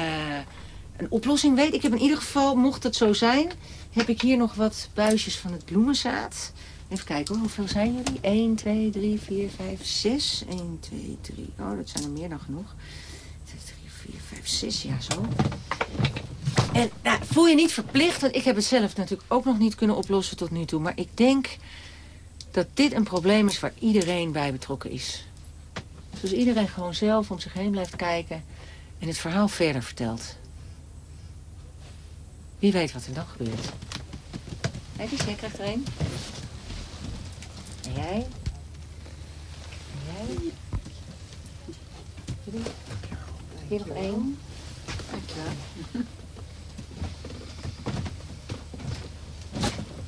een oplossing weet. Ik heb in ieder geval, mocht het zo zijn, heb ik hier nog wat buisjes van het bloemenzaad. Even kijken hoor, hoeveel zijn jullie? 1, 2, 3, 4, 5, 6. 1, 2, 3. Oh, dat zijn er meer dan genoeg. 2, 3, 4, 5, 6. Ja, zo. En nou, voel je niet verplicht, want ik heb het zelf natuurlijk ook nog niet kunnen oplossen tot nu toe. Maar ik denk dat dit een probleem is waar iedereen bij betrokken is. Dus iedereen gewoon zelf om zich heen blijft kijken en het verhaal verder vertelt. Wie weet wat er dan gebeurt. Kijk eens, jij krijgt er een. En jij? En jij? Hier nog één. Dankjewel.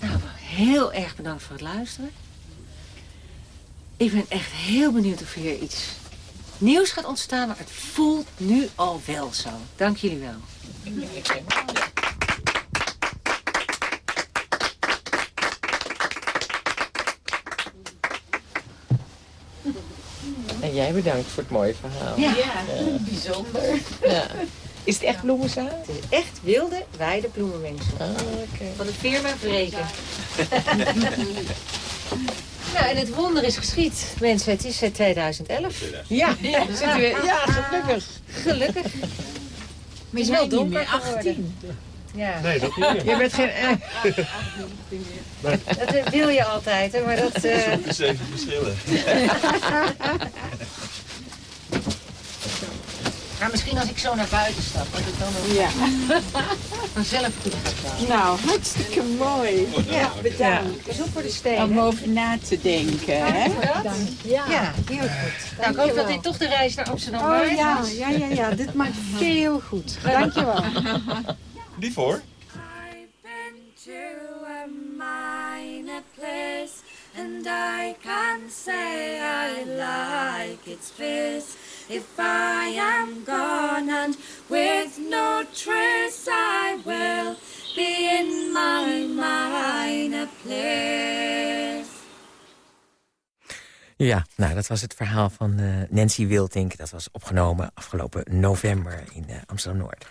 Nou, heel erg bedankt voor het luisteren. Ik ben echt heel benieuwd of hier iets nieuws gaat ontstaan, maar het voelt nu al wel zo. Dank jullie wel. Jij bedankt voor het mooie verhaal. Ja, Bijzonder. Ja. Is het echt bloemenzaad? het is echt wilde weidebloemenmengsel. Ah, oké. Van de firma Vreken. nou, en het wonder is geschied. Mensen, het is eh, 2011. Ja, ja, zitten we, ja, gelukkig. Gelukkig. Maar is jij wel donker meer geworden. 18. Ja, Nee, dat niet meer. Je bent geen... eh, dat eh, wil je altijd, hè, maar dat... eh, is even verschillen. Maar misschien als ik zo naar buiten stap, dat ik dan ook Ja. vanzelf goed ga staan. Nou, hartstikke mooi. Ja, bedankt. Op voor de Om stenen. over na te denken, hè? Ja, heel goed. Nou, ik hoop dat dit toch de reis naar Amsterdam Oh waard ja, was. ja, ja, ja. Dit maakt veel goed. Dankjewel. Lief hoor. I've been to a minor place, and I can say I like its face. If I am gone and with no trace, I will be in my minor place. Ja, nou, dat was het verhaal van eh, Nancy Wiltink. Dat was opgenomen afgelopen november in eh, Amsterdam-Noord.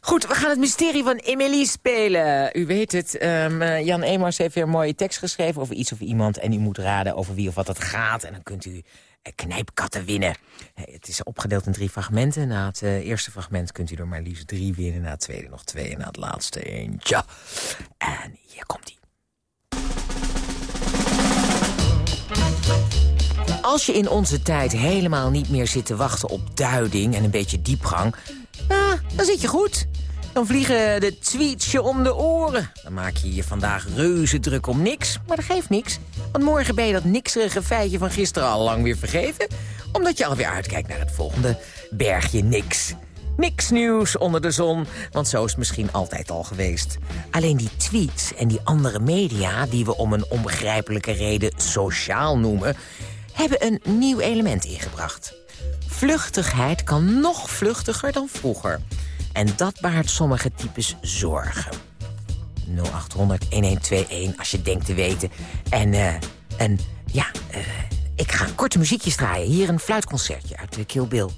Goed, we gaan het mysterie van Emily spelen. U weet het, ehm, eh, Jan Emaus heeft weer een mooie tekst geschreven... over iets of iemand en u moet raden over wie of wat het gaat. En dan kunt u knijpkatten winnen. Eh, het is opgedeeld in drie fragmenten. Na het eh, eerste fragment kunt u er maar liefst drie winnen. Na het tweede nog twee en na het laatste eentje. En hier komt-ie. Als je in onze tijd helemaal niet meer zit te wachten op duiding en een beetje diepgang... Ja, dan zit je goed. Dan vliegen de tweets je om de oren. Dan maak je je vandaag reuze druk om niks, maar dat geeft niks. Want morgen ben je dat nikserige feitje van gisteren al lang weer vergeten... omdat je alweer uitkijkt naar het volgende bergje niks. Niks nieuws onder de zon, want zo is het misschien altijd al geweest. Alleen die tweets en die andere media, die we om een onbegrijpelijke reden sociaal noemen... hebben een nieuw element ingebracht. Vluchtigheid kan nog vluchtiger dan vroeger. En dat baart sommige types zorgen. 0800-1121 als je denkt te weten. En, eh, en ja, eh, ik ga korte muziekjes draaien. Hier een fluitconcertje uit de Kill Bill.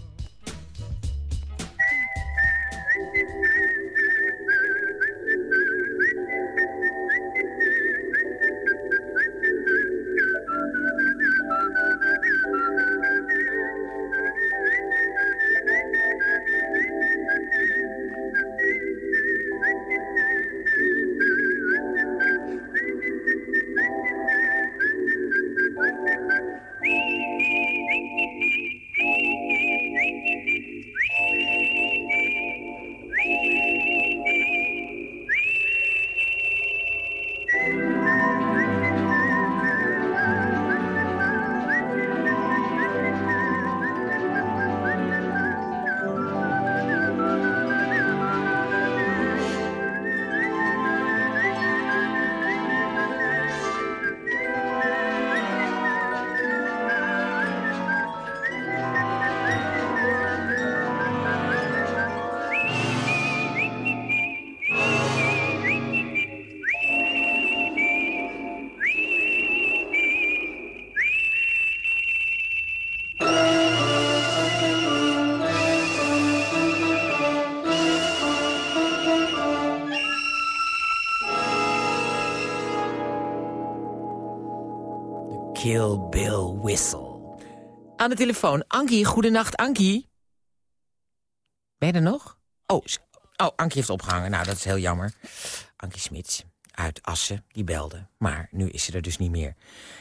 Kill Bill Whistle. Aan de telefoon, Ankie. Goedenacht, Ankie. Ben je er nog? Oh, oh, Ankie heeft opgehangen. Nou, dat is heel jammer. Ankie Smits uit Assen, die belde. Maar nu is ze er dus niet meer.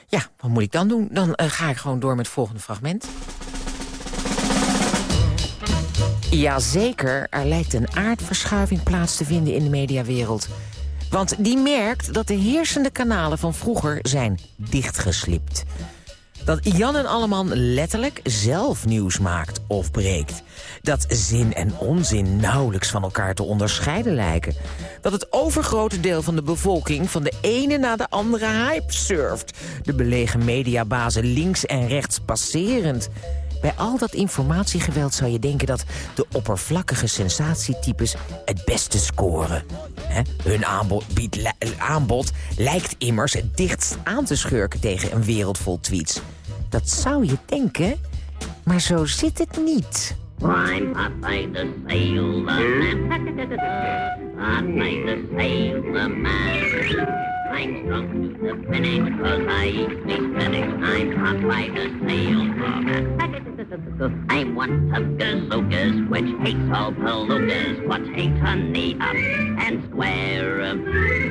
Ja, wat moet ik dan doen? Dan eh, ga ik gewoon door met het volgende fragment. Jazeker, er lijkt een aardverschuiving plaats te vinden in de mediawereld. Want die merkt dat de heersende kanalen van vroeger zijn dichtgeslipt. Dat Jan en Alleman letterlijk zelf nieuws maakt of breekt. Dat zin en onzin nauwelijks van elkaar te onderscheiden lijken. Dat het overgrote deel van de bevolking van de ene na de andere hype surft. De belegen mediabazen links en rechts passerend. Bij al dat informatiegeweld zou je denken dat de oppervlakkige sensatietypes het beste scoren. Hè? Hun aanbod, li- aanbod lijkt immers het dichtst aan te schurken tegen een wereld vol tweets. Dat zou je denken, maar zo zit het niet. I'm Popeye the Sailor Man. Popeye the Sailor Man. I'm drunk to the finish cause I eat me spinach. I'm Popeye the Sailor Man. I'm one of gazookas which hates all palookas. What hates honey up and square.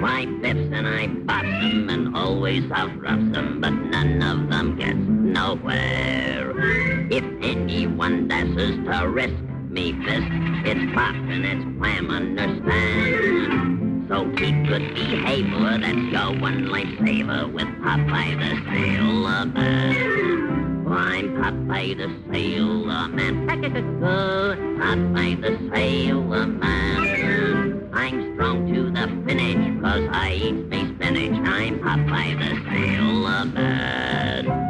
Why biffs and I bops them and always outroughs them, but none of them gets nowhere. If anyone dashes to risk me fist, it's pop and it's wham, understand? So keep good behavior, that's your one lifesaver with Popeye the Sailor Man. I'm Popeye the Sailor Man. Popeye the Sailor Man. I'm strong to the finish, cause I eat me spinach. I'm Popeye the Sailor Man.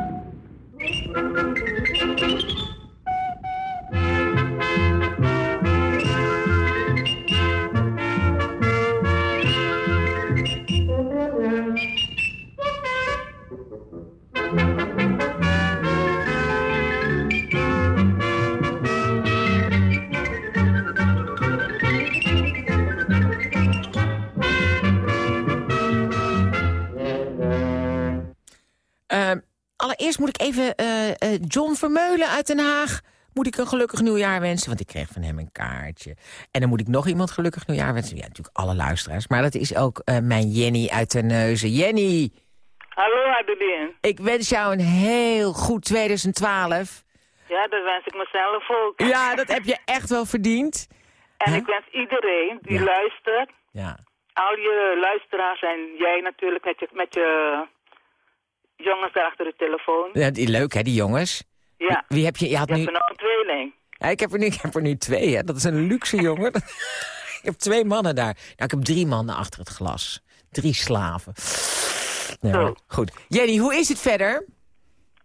Even eh, eh, John Vermeulen uit Den Haag... moet ik een gelukkig nieuwjaar wensen, want ik kreeg van hem een kaartje. En dan moet ik nog iemand gelukkig nieuwjaar wensen. Ja, natuurlijk alle luisteraars. Maar dat is ook eh, mijn Jenny uit Terneuzen. Jenny, Hallo Adeline. ik wens jou een heel goed 2012. Ja, dat wens ik mezelf ook. Ja, dat heb je echt wel verdiend. En ik wens iedereen die Ja. luistert, Ja. al je luisteraars en jij natuurlijk met je, met je jongens daar achter de telefoon. ja die, leuk hè, die jongens. Ja, Wie heb je? Je had je nu... hebt nog een tweeling. Ja, ik, heb er nu, ik heb er nu twee, hè. Dat is een luxe, jongen. ik heb twee mannen daar. Nou, ik heb drie mannen achter het glas. Drie slaven. Nee, Zo. maar goed. Jenny, hoe is het verder?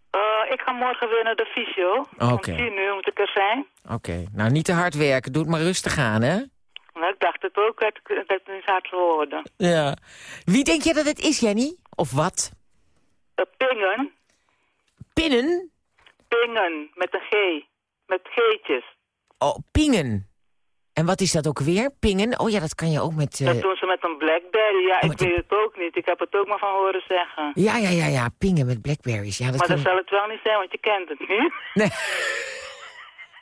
Eh, ik ga morgen weer naar de fysio. Oké. Om tien uur moet ik er zijn. Oké, nou niet te hard werken. Doe het maar rustig aan, hè? Maar ik dacht het ook, dat, het niet hard geworden. Ja. Wie denk je dat het is, Jenny? Of wat? Pingen, Pinnen? pingen, met een G. Met G'tjes. Oh, pingen. En wat is dat ook weer? Pingen? Oh ja, dat kan je ook met... eh, Dat doen ze met een Blackberry. Ja, Oh, ik een- weet het ook niet. Ik heb het ook maar van horen zeggen. Ja, ja, ja, ja. Pingen met blackberries. Ja, dat maar kan... dat zal het wel niet zijn, want je kent het niet. Nee.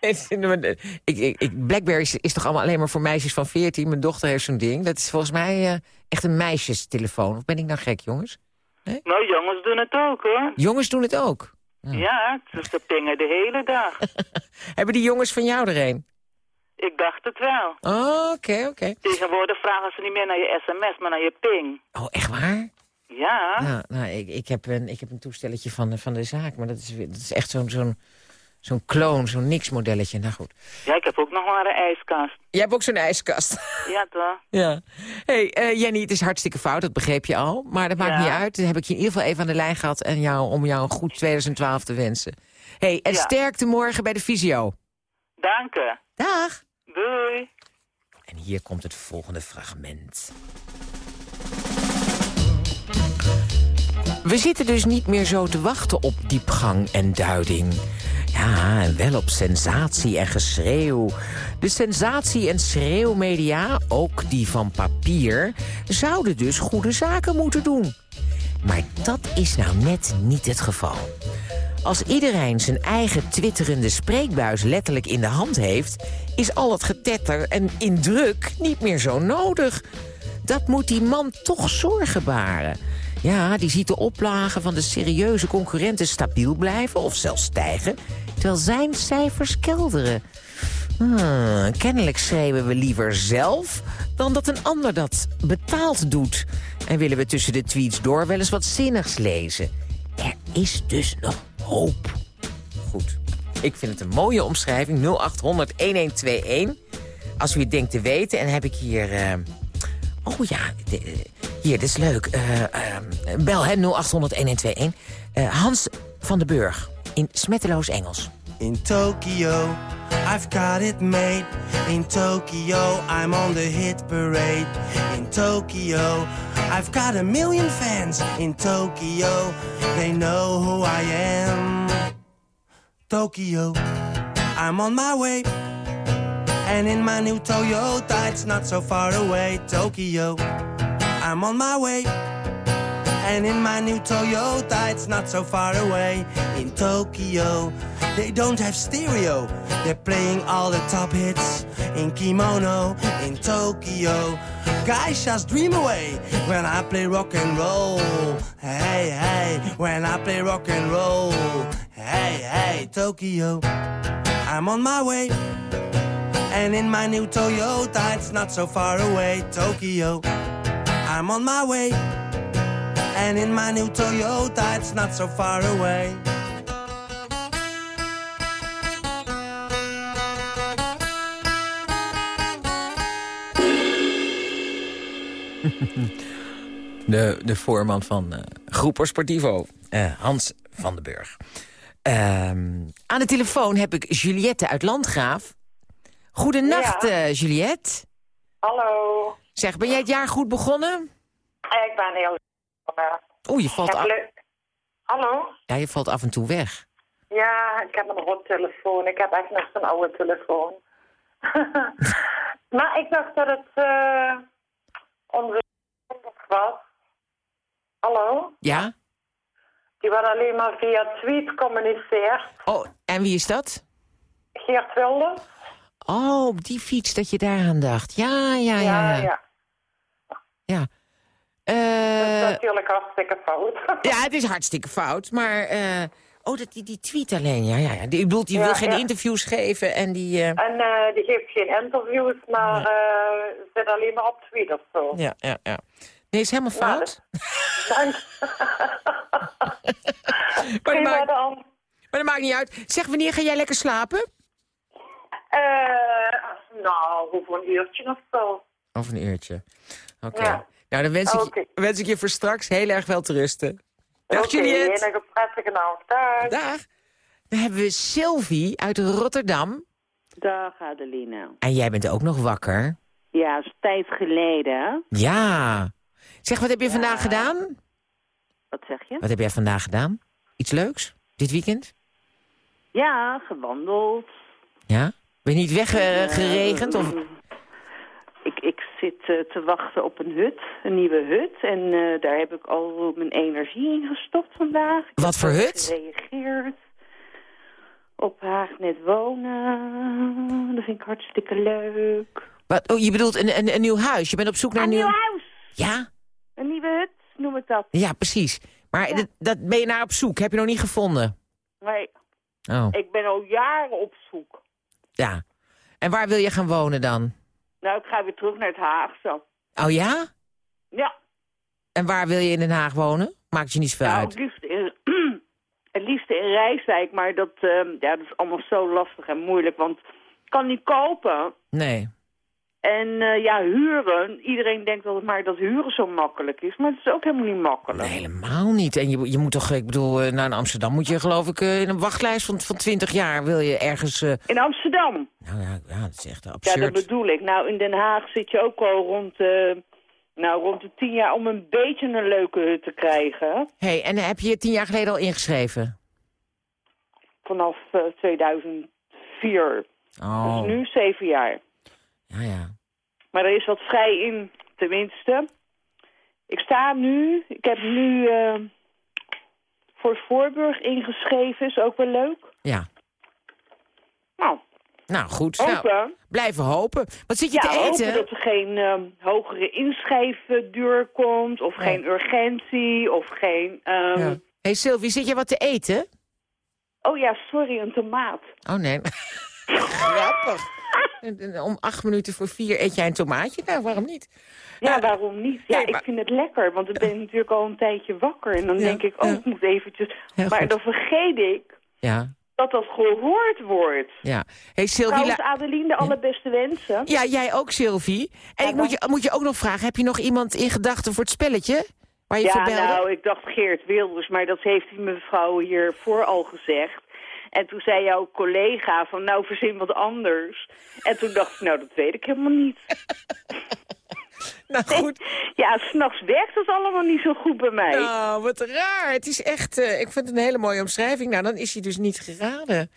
ik, ik, ik, Blackberries is toch allemaal alleen maar voor meisjes van 14? Mijn dochter heeft zo'n ding. Dat is volgens mij eh, echt een meisjestelefoon. Of ben ik nou gek, jongens? Nou, jongens doen het ook, hoor. Jongens doen het ook. Ja, dus ze pingen de hele dag. Hebben die jongens van jou er een? ik dacht het wel. Oh, oké, oké. Tegenwoordig vragen ze niet meer naar je sms, maar naar je ping. Oh, echt waar? Ja. Nou, nou ik, ik, heb een, ik heb een toestelletje van, de- van de zaak, maar dat is, dat is echt zo'n zo'n zo'n kloon, zo'n niks-modelletje. Nou goed. Ja, ik heb ook nog maar een ijskast. Jij hebt ook zo'n ijskast. Ja, toch? Ja. hey, eh, Jenny, het is hartstikke fout, dat begreep je al. Maar dat maakt Ja. niet uit. Dan heb ik je in ieder geval even aan de lijn gehad... En jou, om jou een goed 2012 te wensen. hey, en Ja. sterkte morgen bij de visio. Dank je. Dag. Doei. En hier komt het volgende fragment. We zitten dus niet meer zo te wachten op diepgang en duiding. Ja, en wel op sensatie en geschreeuw. De sensatie- en schreeuwmedia, ook die van papier... zouden dus goede zaken moeten doen. Maar dat is nou net niet het geval. Als iedereen zijn eigen twitterende spreekbuis letterlijk in de hand heeft... is al het getetter en indruk niet meer zo nodig. Dat moet die man toch zorgen baren. Ja, die ziet de oplagen van de serieuze concurrenten stabiel blijven... of zelfs stijgen, terwijl zijn cijfers kelderen. Hmm, kennelijk schreeuwen we liever zelf dan dat een ander dat betaald doet. En willen we tussen de tweets door wel eens wat zinnigs lezen. Er is dus nog hoop. Goed. Ik vind het een mooie omschrijving. 0800-1121. Als u het denkt te weten. En heb ik hier... eh, Oh ja, de- hier, dit is leuk. Eh, eh, bel, hè, 0800-1121. Eh, Hans van den Burg. In smetteloos Engels. In Tokyo, I've got it made. In Tokyo, I'm on the hit parade. In Tokyo, I've got a million fans. In Tokyo, they know who I am. Tokyo, I'm on my way. And in my new Toyota, it's not so far away. Tokyo, I'm on my way. And in my new Toyota, it's not so far away. In Tokyo, they don't have stereo. They're playing all the top hits in kimono. In Tokyo, guys just dream away when I play rock and roll. Hey, hey, when I play rock and roll. Hey, hey, Tokyo, I'm on my way. And in my new Toyota, it's not so far away. Tokyo, I'm on my way. And in my new Toyota, it's not so far away. De, de voorman van eh Groeper Sportivo, eh, Hans van den Burg. Ehm, aan de telefoon heb ik Juliette uit Landgraaf. Goedenacht, Ja. eh, Juliette. Hallo. Zeg, ben jij het jaar goed begonnen? Ik ben heel... eh, Oeh, je valt, af, Hallo? ja, je valt af en toe weg. Ja, ik heb een rottelefoon. Ik heb echt nog zo'n oude telefoon. maar ik dacht dat het eh onze was. Hallo? Ja? Die wordt alleen maar via tweet communiceert. Oh, en wie is dat? Geert Wilders. Oh, op die fiets dat je daaraan dacht. Ja, ja, ja. ja. ja. ja. Dat Eh, is natuurlijk hartstikke fout. ja, het is hartstikke fout, maar... eh, oh, dat, die, die tweet alleen, ja, ja. ja. Die, ik bedoel, die Ja, wil geen ja. interviews geven en die... eh, En eh, die geeft geen interviews, maar eh, zit alleen maar op tweet of zo. Ja, ja, ja. Nee, is helemaal Nou, fout. Dank. maar, dat Prima maakt, dan. maar dat maakt niet uit. Zeg, wanneer ga jij lekker slapen? Over een uurtje of zo. Over een uurtje. Oké. Ja. Nou, dan wens ik, wens ik je voor straks heel erg wel te rusten. Dag Oké, Juliette. enige prettige avond. Dag. Dag. Dan hebben we Sylvie uit Rotterdam. Dag Adeline. En jij bent ook nog wakker. Ja, is tijd geleden. Ja. Zeg, wat heb je vandaag gedaan? Wat zeg je? Wat heb jij vandaag gedaan? Iets leuks? Dit weekend? Ja, gewandeld. Ja? Ben je niet weggeregend? of... Ik, ik zit eh, te wachten op een hut, een nieuwe hut. En eh, daar heb ik al mijn energie in gestopt vandaag. Ik Wat voor hut? gereageerd op Haagnet wonen. Dat vind ik hartstikke leuk. Wat, oh, je bedoelt een, een, een nieuw huis? Je bent op zoek naar Een een nieuw nieuw... huis! Ja? Een nieuwe hut, noem ik dat. Ja, precies. Maar dat, dat ben je naar op zoek. Heb je nog niet gevonden? Nee, Oh, ik ben al jaren op zoek. Ja. En waar wil je gaan wonen dan? Nou, ik ga weer terug naar het Haagse. Oh ja? Ja, En waar wil je in Den Haag wonen? Maakt je niet zoveel nou, uit. het liefst in, het liefste in Rijswijk, maar dat, ehm, ja, dat is allemaal zo lastig en moeilijk, want ik kan niet kopen. Nee. En eh, ja, huren, iedereen denkt altijd maar dat huren zo makkelijk is, maar het is ook helemaal niet makkelijk. Helemaal niet. En je, je moet toch, ik bedoel, eh, nou in Amsterdam moet je geloof ik eh, in een wachtlijst van, van 20 jaar wil je ergens... In Amsterdam? Nou ja, ja, dat is echt Ja, absurd. dat bedoel ik. Nou, in Den Haag zit je ook al rond, nou, rond de tien jaar om een beetje een leuke hut te krijgen. hey, en heb je je tien jaar geleden al ingeschreven? Vanaf eh, 2004. Oh, Dus nu zeven jaar. Ja, ja. Maar er is wat vrij in, tenminste. Ik sta nu, ik heb nu eh, voor Voorburg ingeschreven, is ook wel leuk. Ja. Nou, Nou, goed. Hopen. Nou, blijven hopen. Wat zit je ja, te eten? hopen dat er geen eh, hogere inschrijfduur komt, of Nee. geen urgentie, of geen... ehm, Ja. hey Sylvie, zit je wat te eten? Oh ja, sorry, een tomaat. Oh nee. Grappig. Om acht minuten voor vier eet jij een tomaatje? Nou, waarom niet? Ja, waarom niet? Ja, nee, maar- ik vind het lekker, want ik ben natuurlijk al een tijdje wakker. En dan Ja, denk ik, oh, ja. ik moet eventjes... Heel maar goed. dan vergeet ik Ja, dat dat gehoord wordt. ja. hey Sylvie, Trouwens, Adeline, de allerbeste wensen. ja, jij ook Sylvie. En ik moet, je, moet je ook nog vragen, heb je nog iemand in gedachten voor het spelletje? Waar je Ja, nou, ik dacht Geert Wilders, maar dat heeft die mevrouw hiervoor al gezegd. En toen zei jouw collega van, nou, verzin wat anders. En toen dacht ik, nou, dat weet ik helemaal niet. Nou goed. Ja, s'nachts werkt het allemaal niet zo goed bij mij. Nou, wat raar. Het is echt, eh, ik vind het een hele mooie omschrijving. Nou, dan is hij dus niet geraden.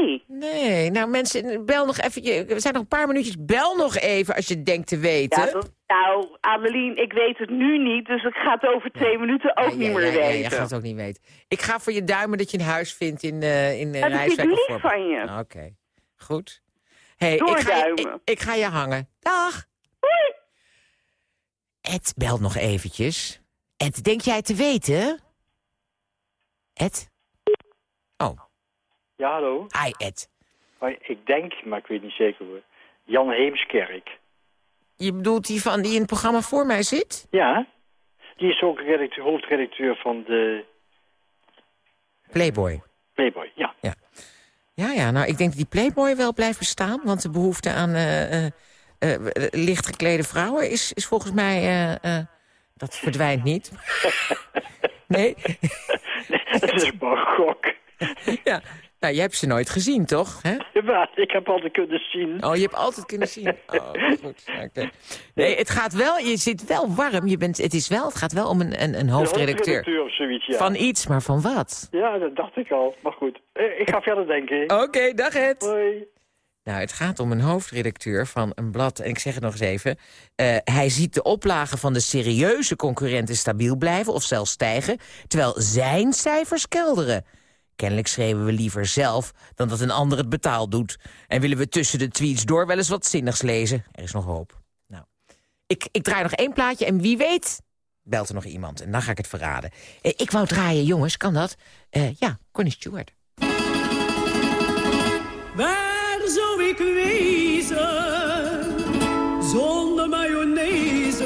Nee. Nee, nou mensen, bel nog even. je- We zijn nog een paar minuutjes. Bel nog even als je denkt te weten. Ja, dat- nou, Adeline, ik weet het nu niet, dus ik ga het over twee minuten ook Ja, niet meer ja, ja, weten. jij gaat het ook niet weten. Ik ga voor je duimen dat je een huis vindt in, eh in uh, Ja, dat Rijswijk of lief van je. Oké, goed. Hey, ik, ga je, ik ga je hangen. Dag. Ed belt nog eventjes. Ed, denk jij te weten? Ed? Oh, Ja, hallo. hi Ed. Ik denk, maar ik weet niet zeker hoor. Jan Heemskerk. Je bedoelt die van die in het programma voor mij zit? Ja, die is ook redacteur, hoofdredacteur van de Playboy. Playboy. Ja. Ja. Ja, ja, nou, ik denk dat die Playboy wel blijft bestaan. Want de behoefte aan eh eh, eh, licht geklede vrouwen is, is volgens mij... eh, eh, dat verdwijnt niet. nee? dat is een gok. ja. Nou, je hebt ze nooit gezien, toch? Hè? Ja, ik heb altijd kunnen zien. Oh, je hebt altijd kunnen zien. Oh, goed. Nee, het gaat wel, je zit wel warm. Je bent, het, is wel, het gaat wel om een, een, een hoofdredacteur. hoofdredacteur of zoiets, ja. Van iets, maar van wat? Ja, dat dacht ik al. Maar goed, Eh, ik ga verder denken. Oké, dag Ed. Hoi. Nou, het gaat om een hoofdredacteur van een blad. En ik zeg het nog eens even. eh, hij ziet de oplagen van de serieuze concurrenten stabiel blijven... of zelfs stijgen, terwijl zijn cijfers kelderen. Kennelijk schreven we liever zelf dan dat een ander het betaald doet. En willen we tussen de tweets door wel eens wat zinnigs lezen. Er is nog hoop. Nou, ik, ik draai nog één plaatje en wie weet belt er nog iemand. En dan ga ik het verraden. Eh, ik wou draaien, jongens, kan dat? Eh, ja, Connie Stewart. Waar zou ik wezen zonder mayonaise?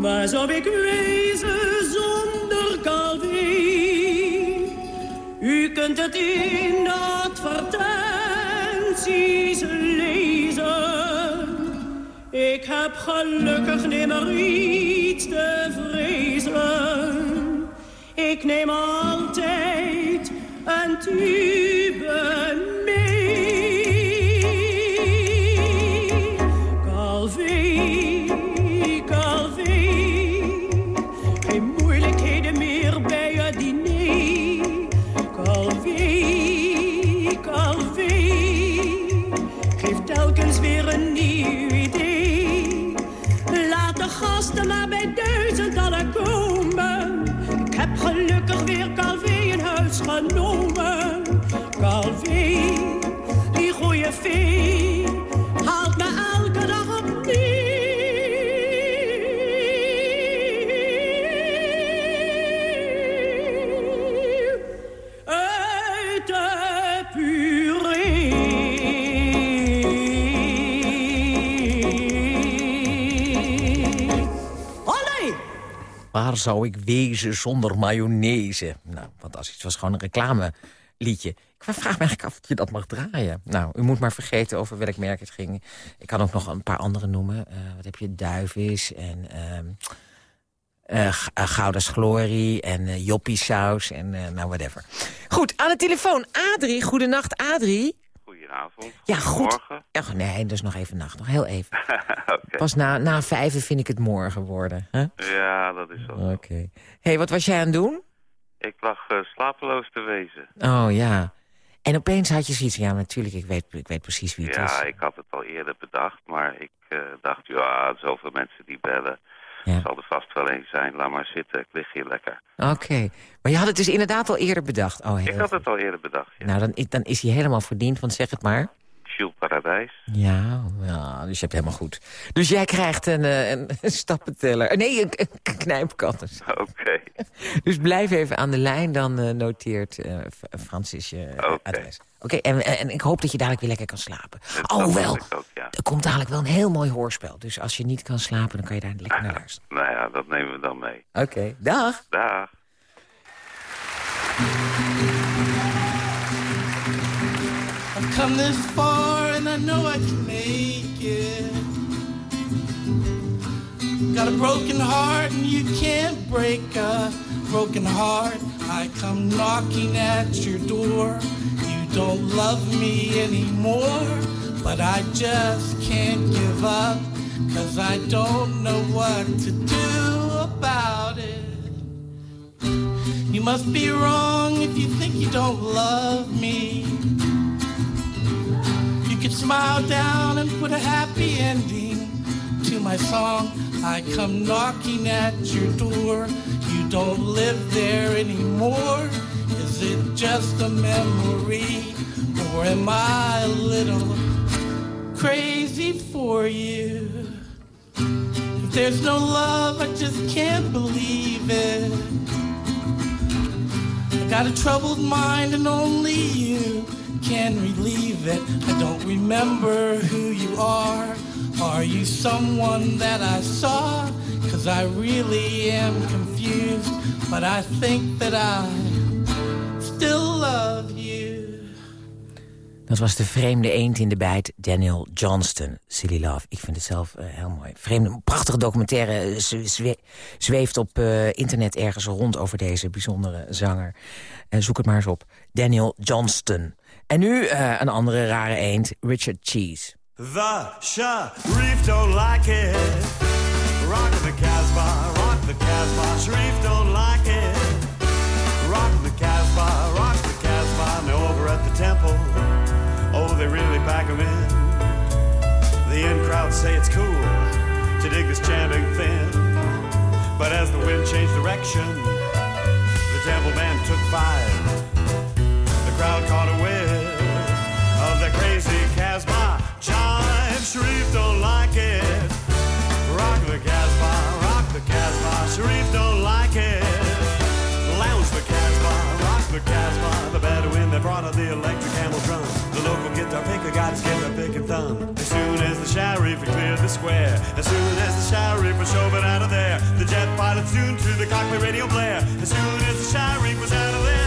Waar zou ik wezen zonder Calvi? U kunt het in advertenties lezen. Ik heb gelukkig nimmer iets te vrezen. Ik neem altijd een tube Waar zou ik wezen zonder mayonaise? Nou, fantastisch. Het was gewoon een reclameliedje. Ik vraag me eigenlijk af of je dat mag draaien. Nou, u moet maar vergeten over welk merk het ging. Ik kan ook nog een paar andere noemen. Eh, wat heb je? Duivis en... eh, Gouda's Glorie en Joppie Saus en nou, whatever. Goed, aan de telefoon. Adrie, goedenacht, Adrie. Goedenavond. Ja, goed. Ja, nee, is nog even nacht. Nog heel even. Pas na, na vijven vind ik het morgen worden. hè? Ja, dat is zo. Oké. hey, wat was jij aan het doen? Ik lag eh, slapeloos te wezen. Oh, ja. En opeens had je zoiets ja, natuurlijk, ik weet, ik weet precies wie het is. Ja, ik had het al eerder bedacht, maar ik eh, dacht, ja, zoveel mensen die bellen. Zal er vast wel eens zijn. Laat maar zitten, ik lig hier lekker. Oké. Maar je had het dus inderdaad al eerder bedacht. Oh, heel Ik had het al eerder bedacht, ja. Nou, dan, dan is hij helemaal verdiend, want zeg het maar. Jules Paradijs. Ja, ja, dus je hebt helemaal goed. Dus jij krijgt een, eh, een, een stappenteller. Eh, Nee, een, een knijpkatten. Oké. Dus blijf even aan de lijn, dan eh, noteert F- Francis je adres. Oké, en, en ik hoop dat je dadelijk weer lekker kan slapen. Oh, wel, er komt dadelijk wel een heel mooi hoorspel. Dus als je niet kan slapen, dan kan je daar lekker naar luisteren. Nou ja, dat nemen we dan mee. Oké, dag. Dag. I've come this far and I know I can make it. Got a broken heart and you can't break a broken heart. I come knocking at your door. Don't love me anymore, but I just can't give up. Cause I don't know what to do about it. You must be wrong if you think you don't love me. You could smile down and put a happy ending to my song. I come knocking at your door. You don't live there anymore. It just a memory? Or am I a little crazy for you? If there's no love, I just can't believe it. I got a troubled mind and only you can relieve it. I don't remember who you are. Are you someone that I saw? Cause I really am confused, but I think that I still love you. Dat was de vreemde eend in de bijt, Daniel Johnston, Silly Love. Ik vind het zelf eh, heel mooi. Vreemde, prachtige documentaire eh, zwe- zwe- zweeft op eh, internet ergens rond over deze bijzondere zanger. Eh, zoek het maar eens op. Daniel Johnston. En nu eh, een andere rare eend, Richard Cheese. The Sharif don't like it. Rock the Casbah, rock the Casbah. Sharif don't like it. They really pack 'em in. The in crowd say it's cool to dig this chanting thin. But as the wind changed direction, the temple band took fire. The crowd caught a whiff of the crazy Casbah jive. Sharif don't like it. Rock the Casbah, rock the Casbah. Sharif don't like it. Lounge the Casbah, rock the Casbah. The Bedouin that brought out the electric and thumb. As soon as the Sharif had cleared the square, as soon as the Sharif was shoving out of there, the jet pilot tuned to the cockpit radio blare. As soon as the Sharif was out of there.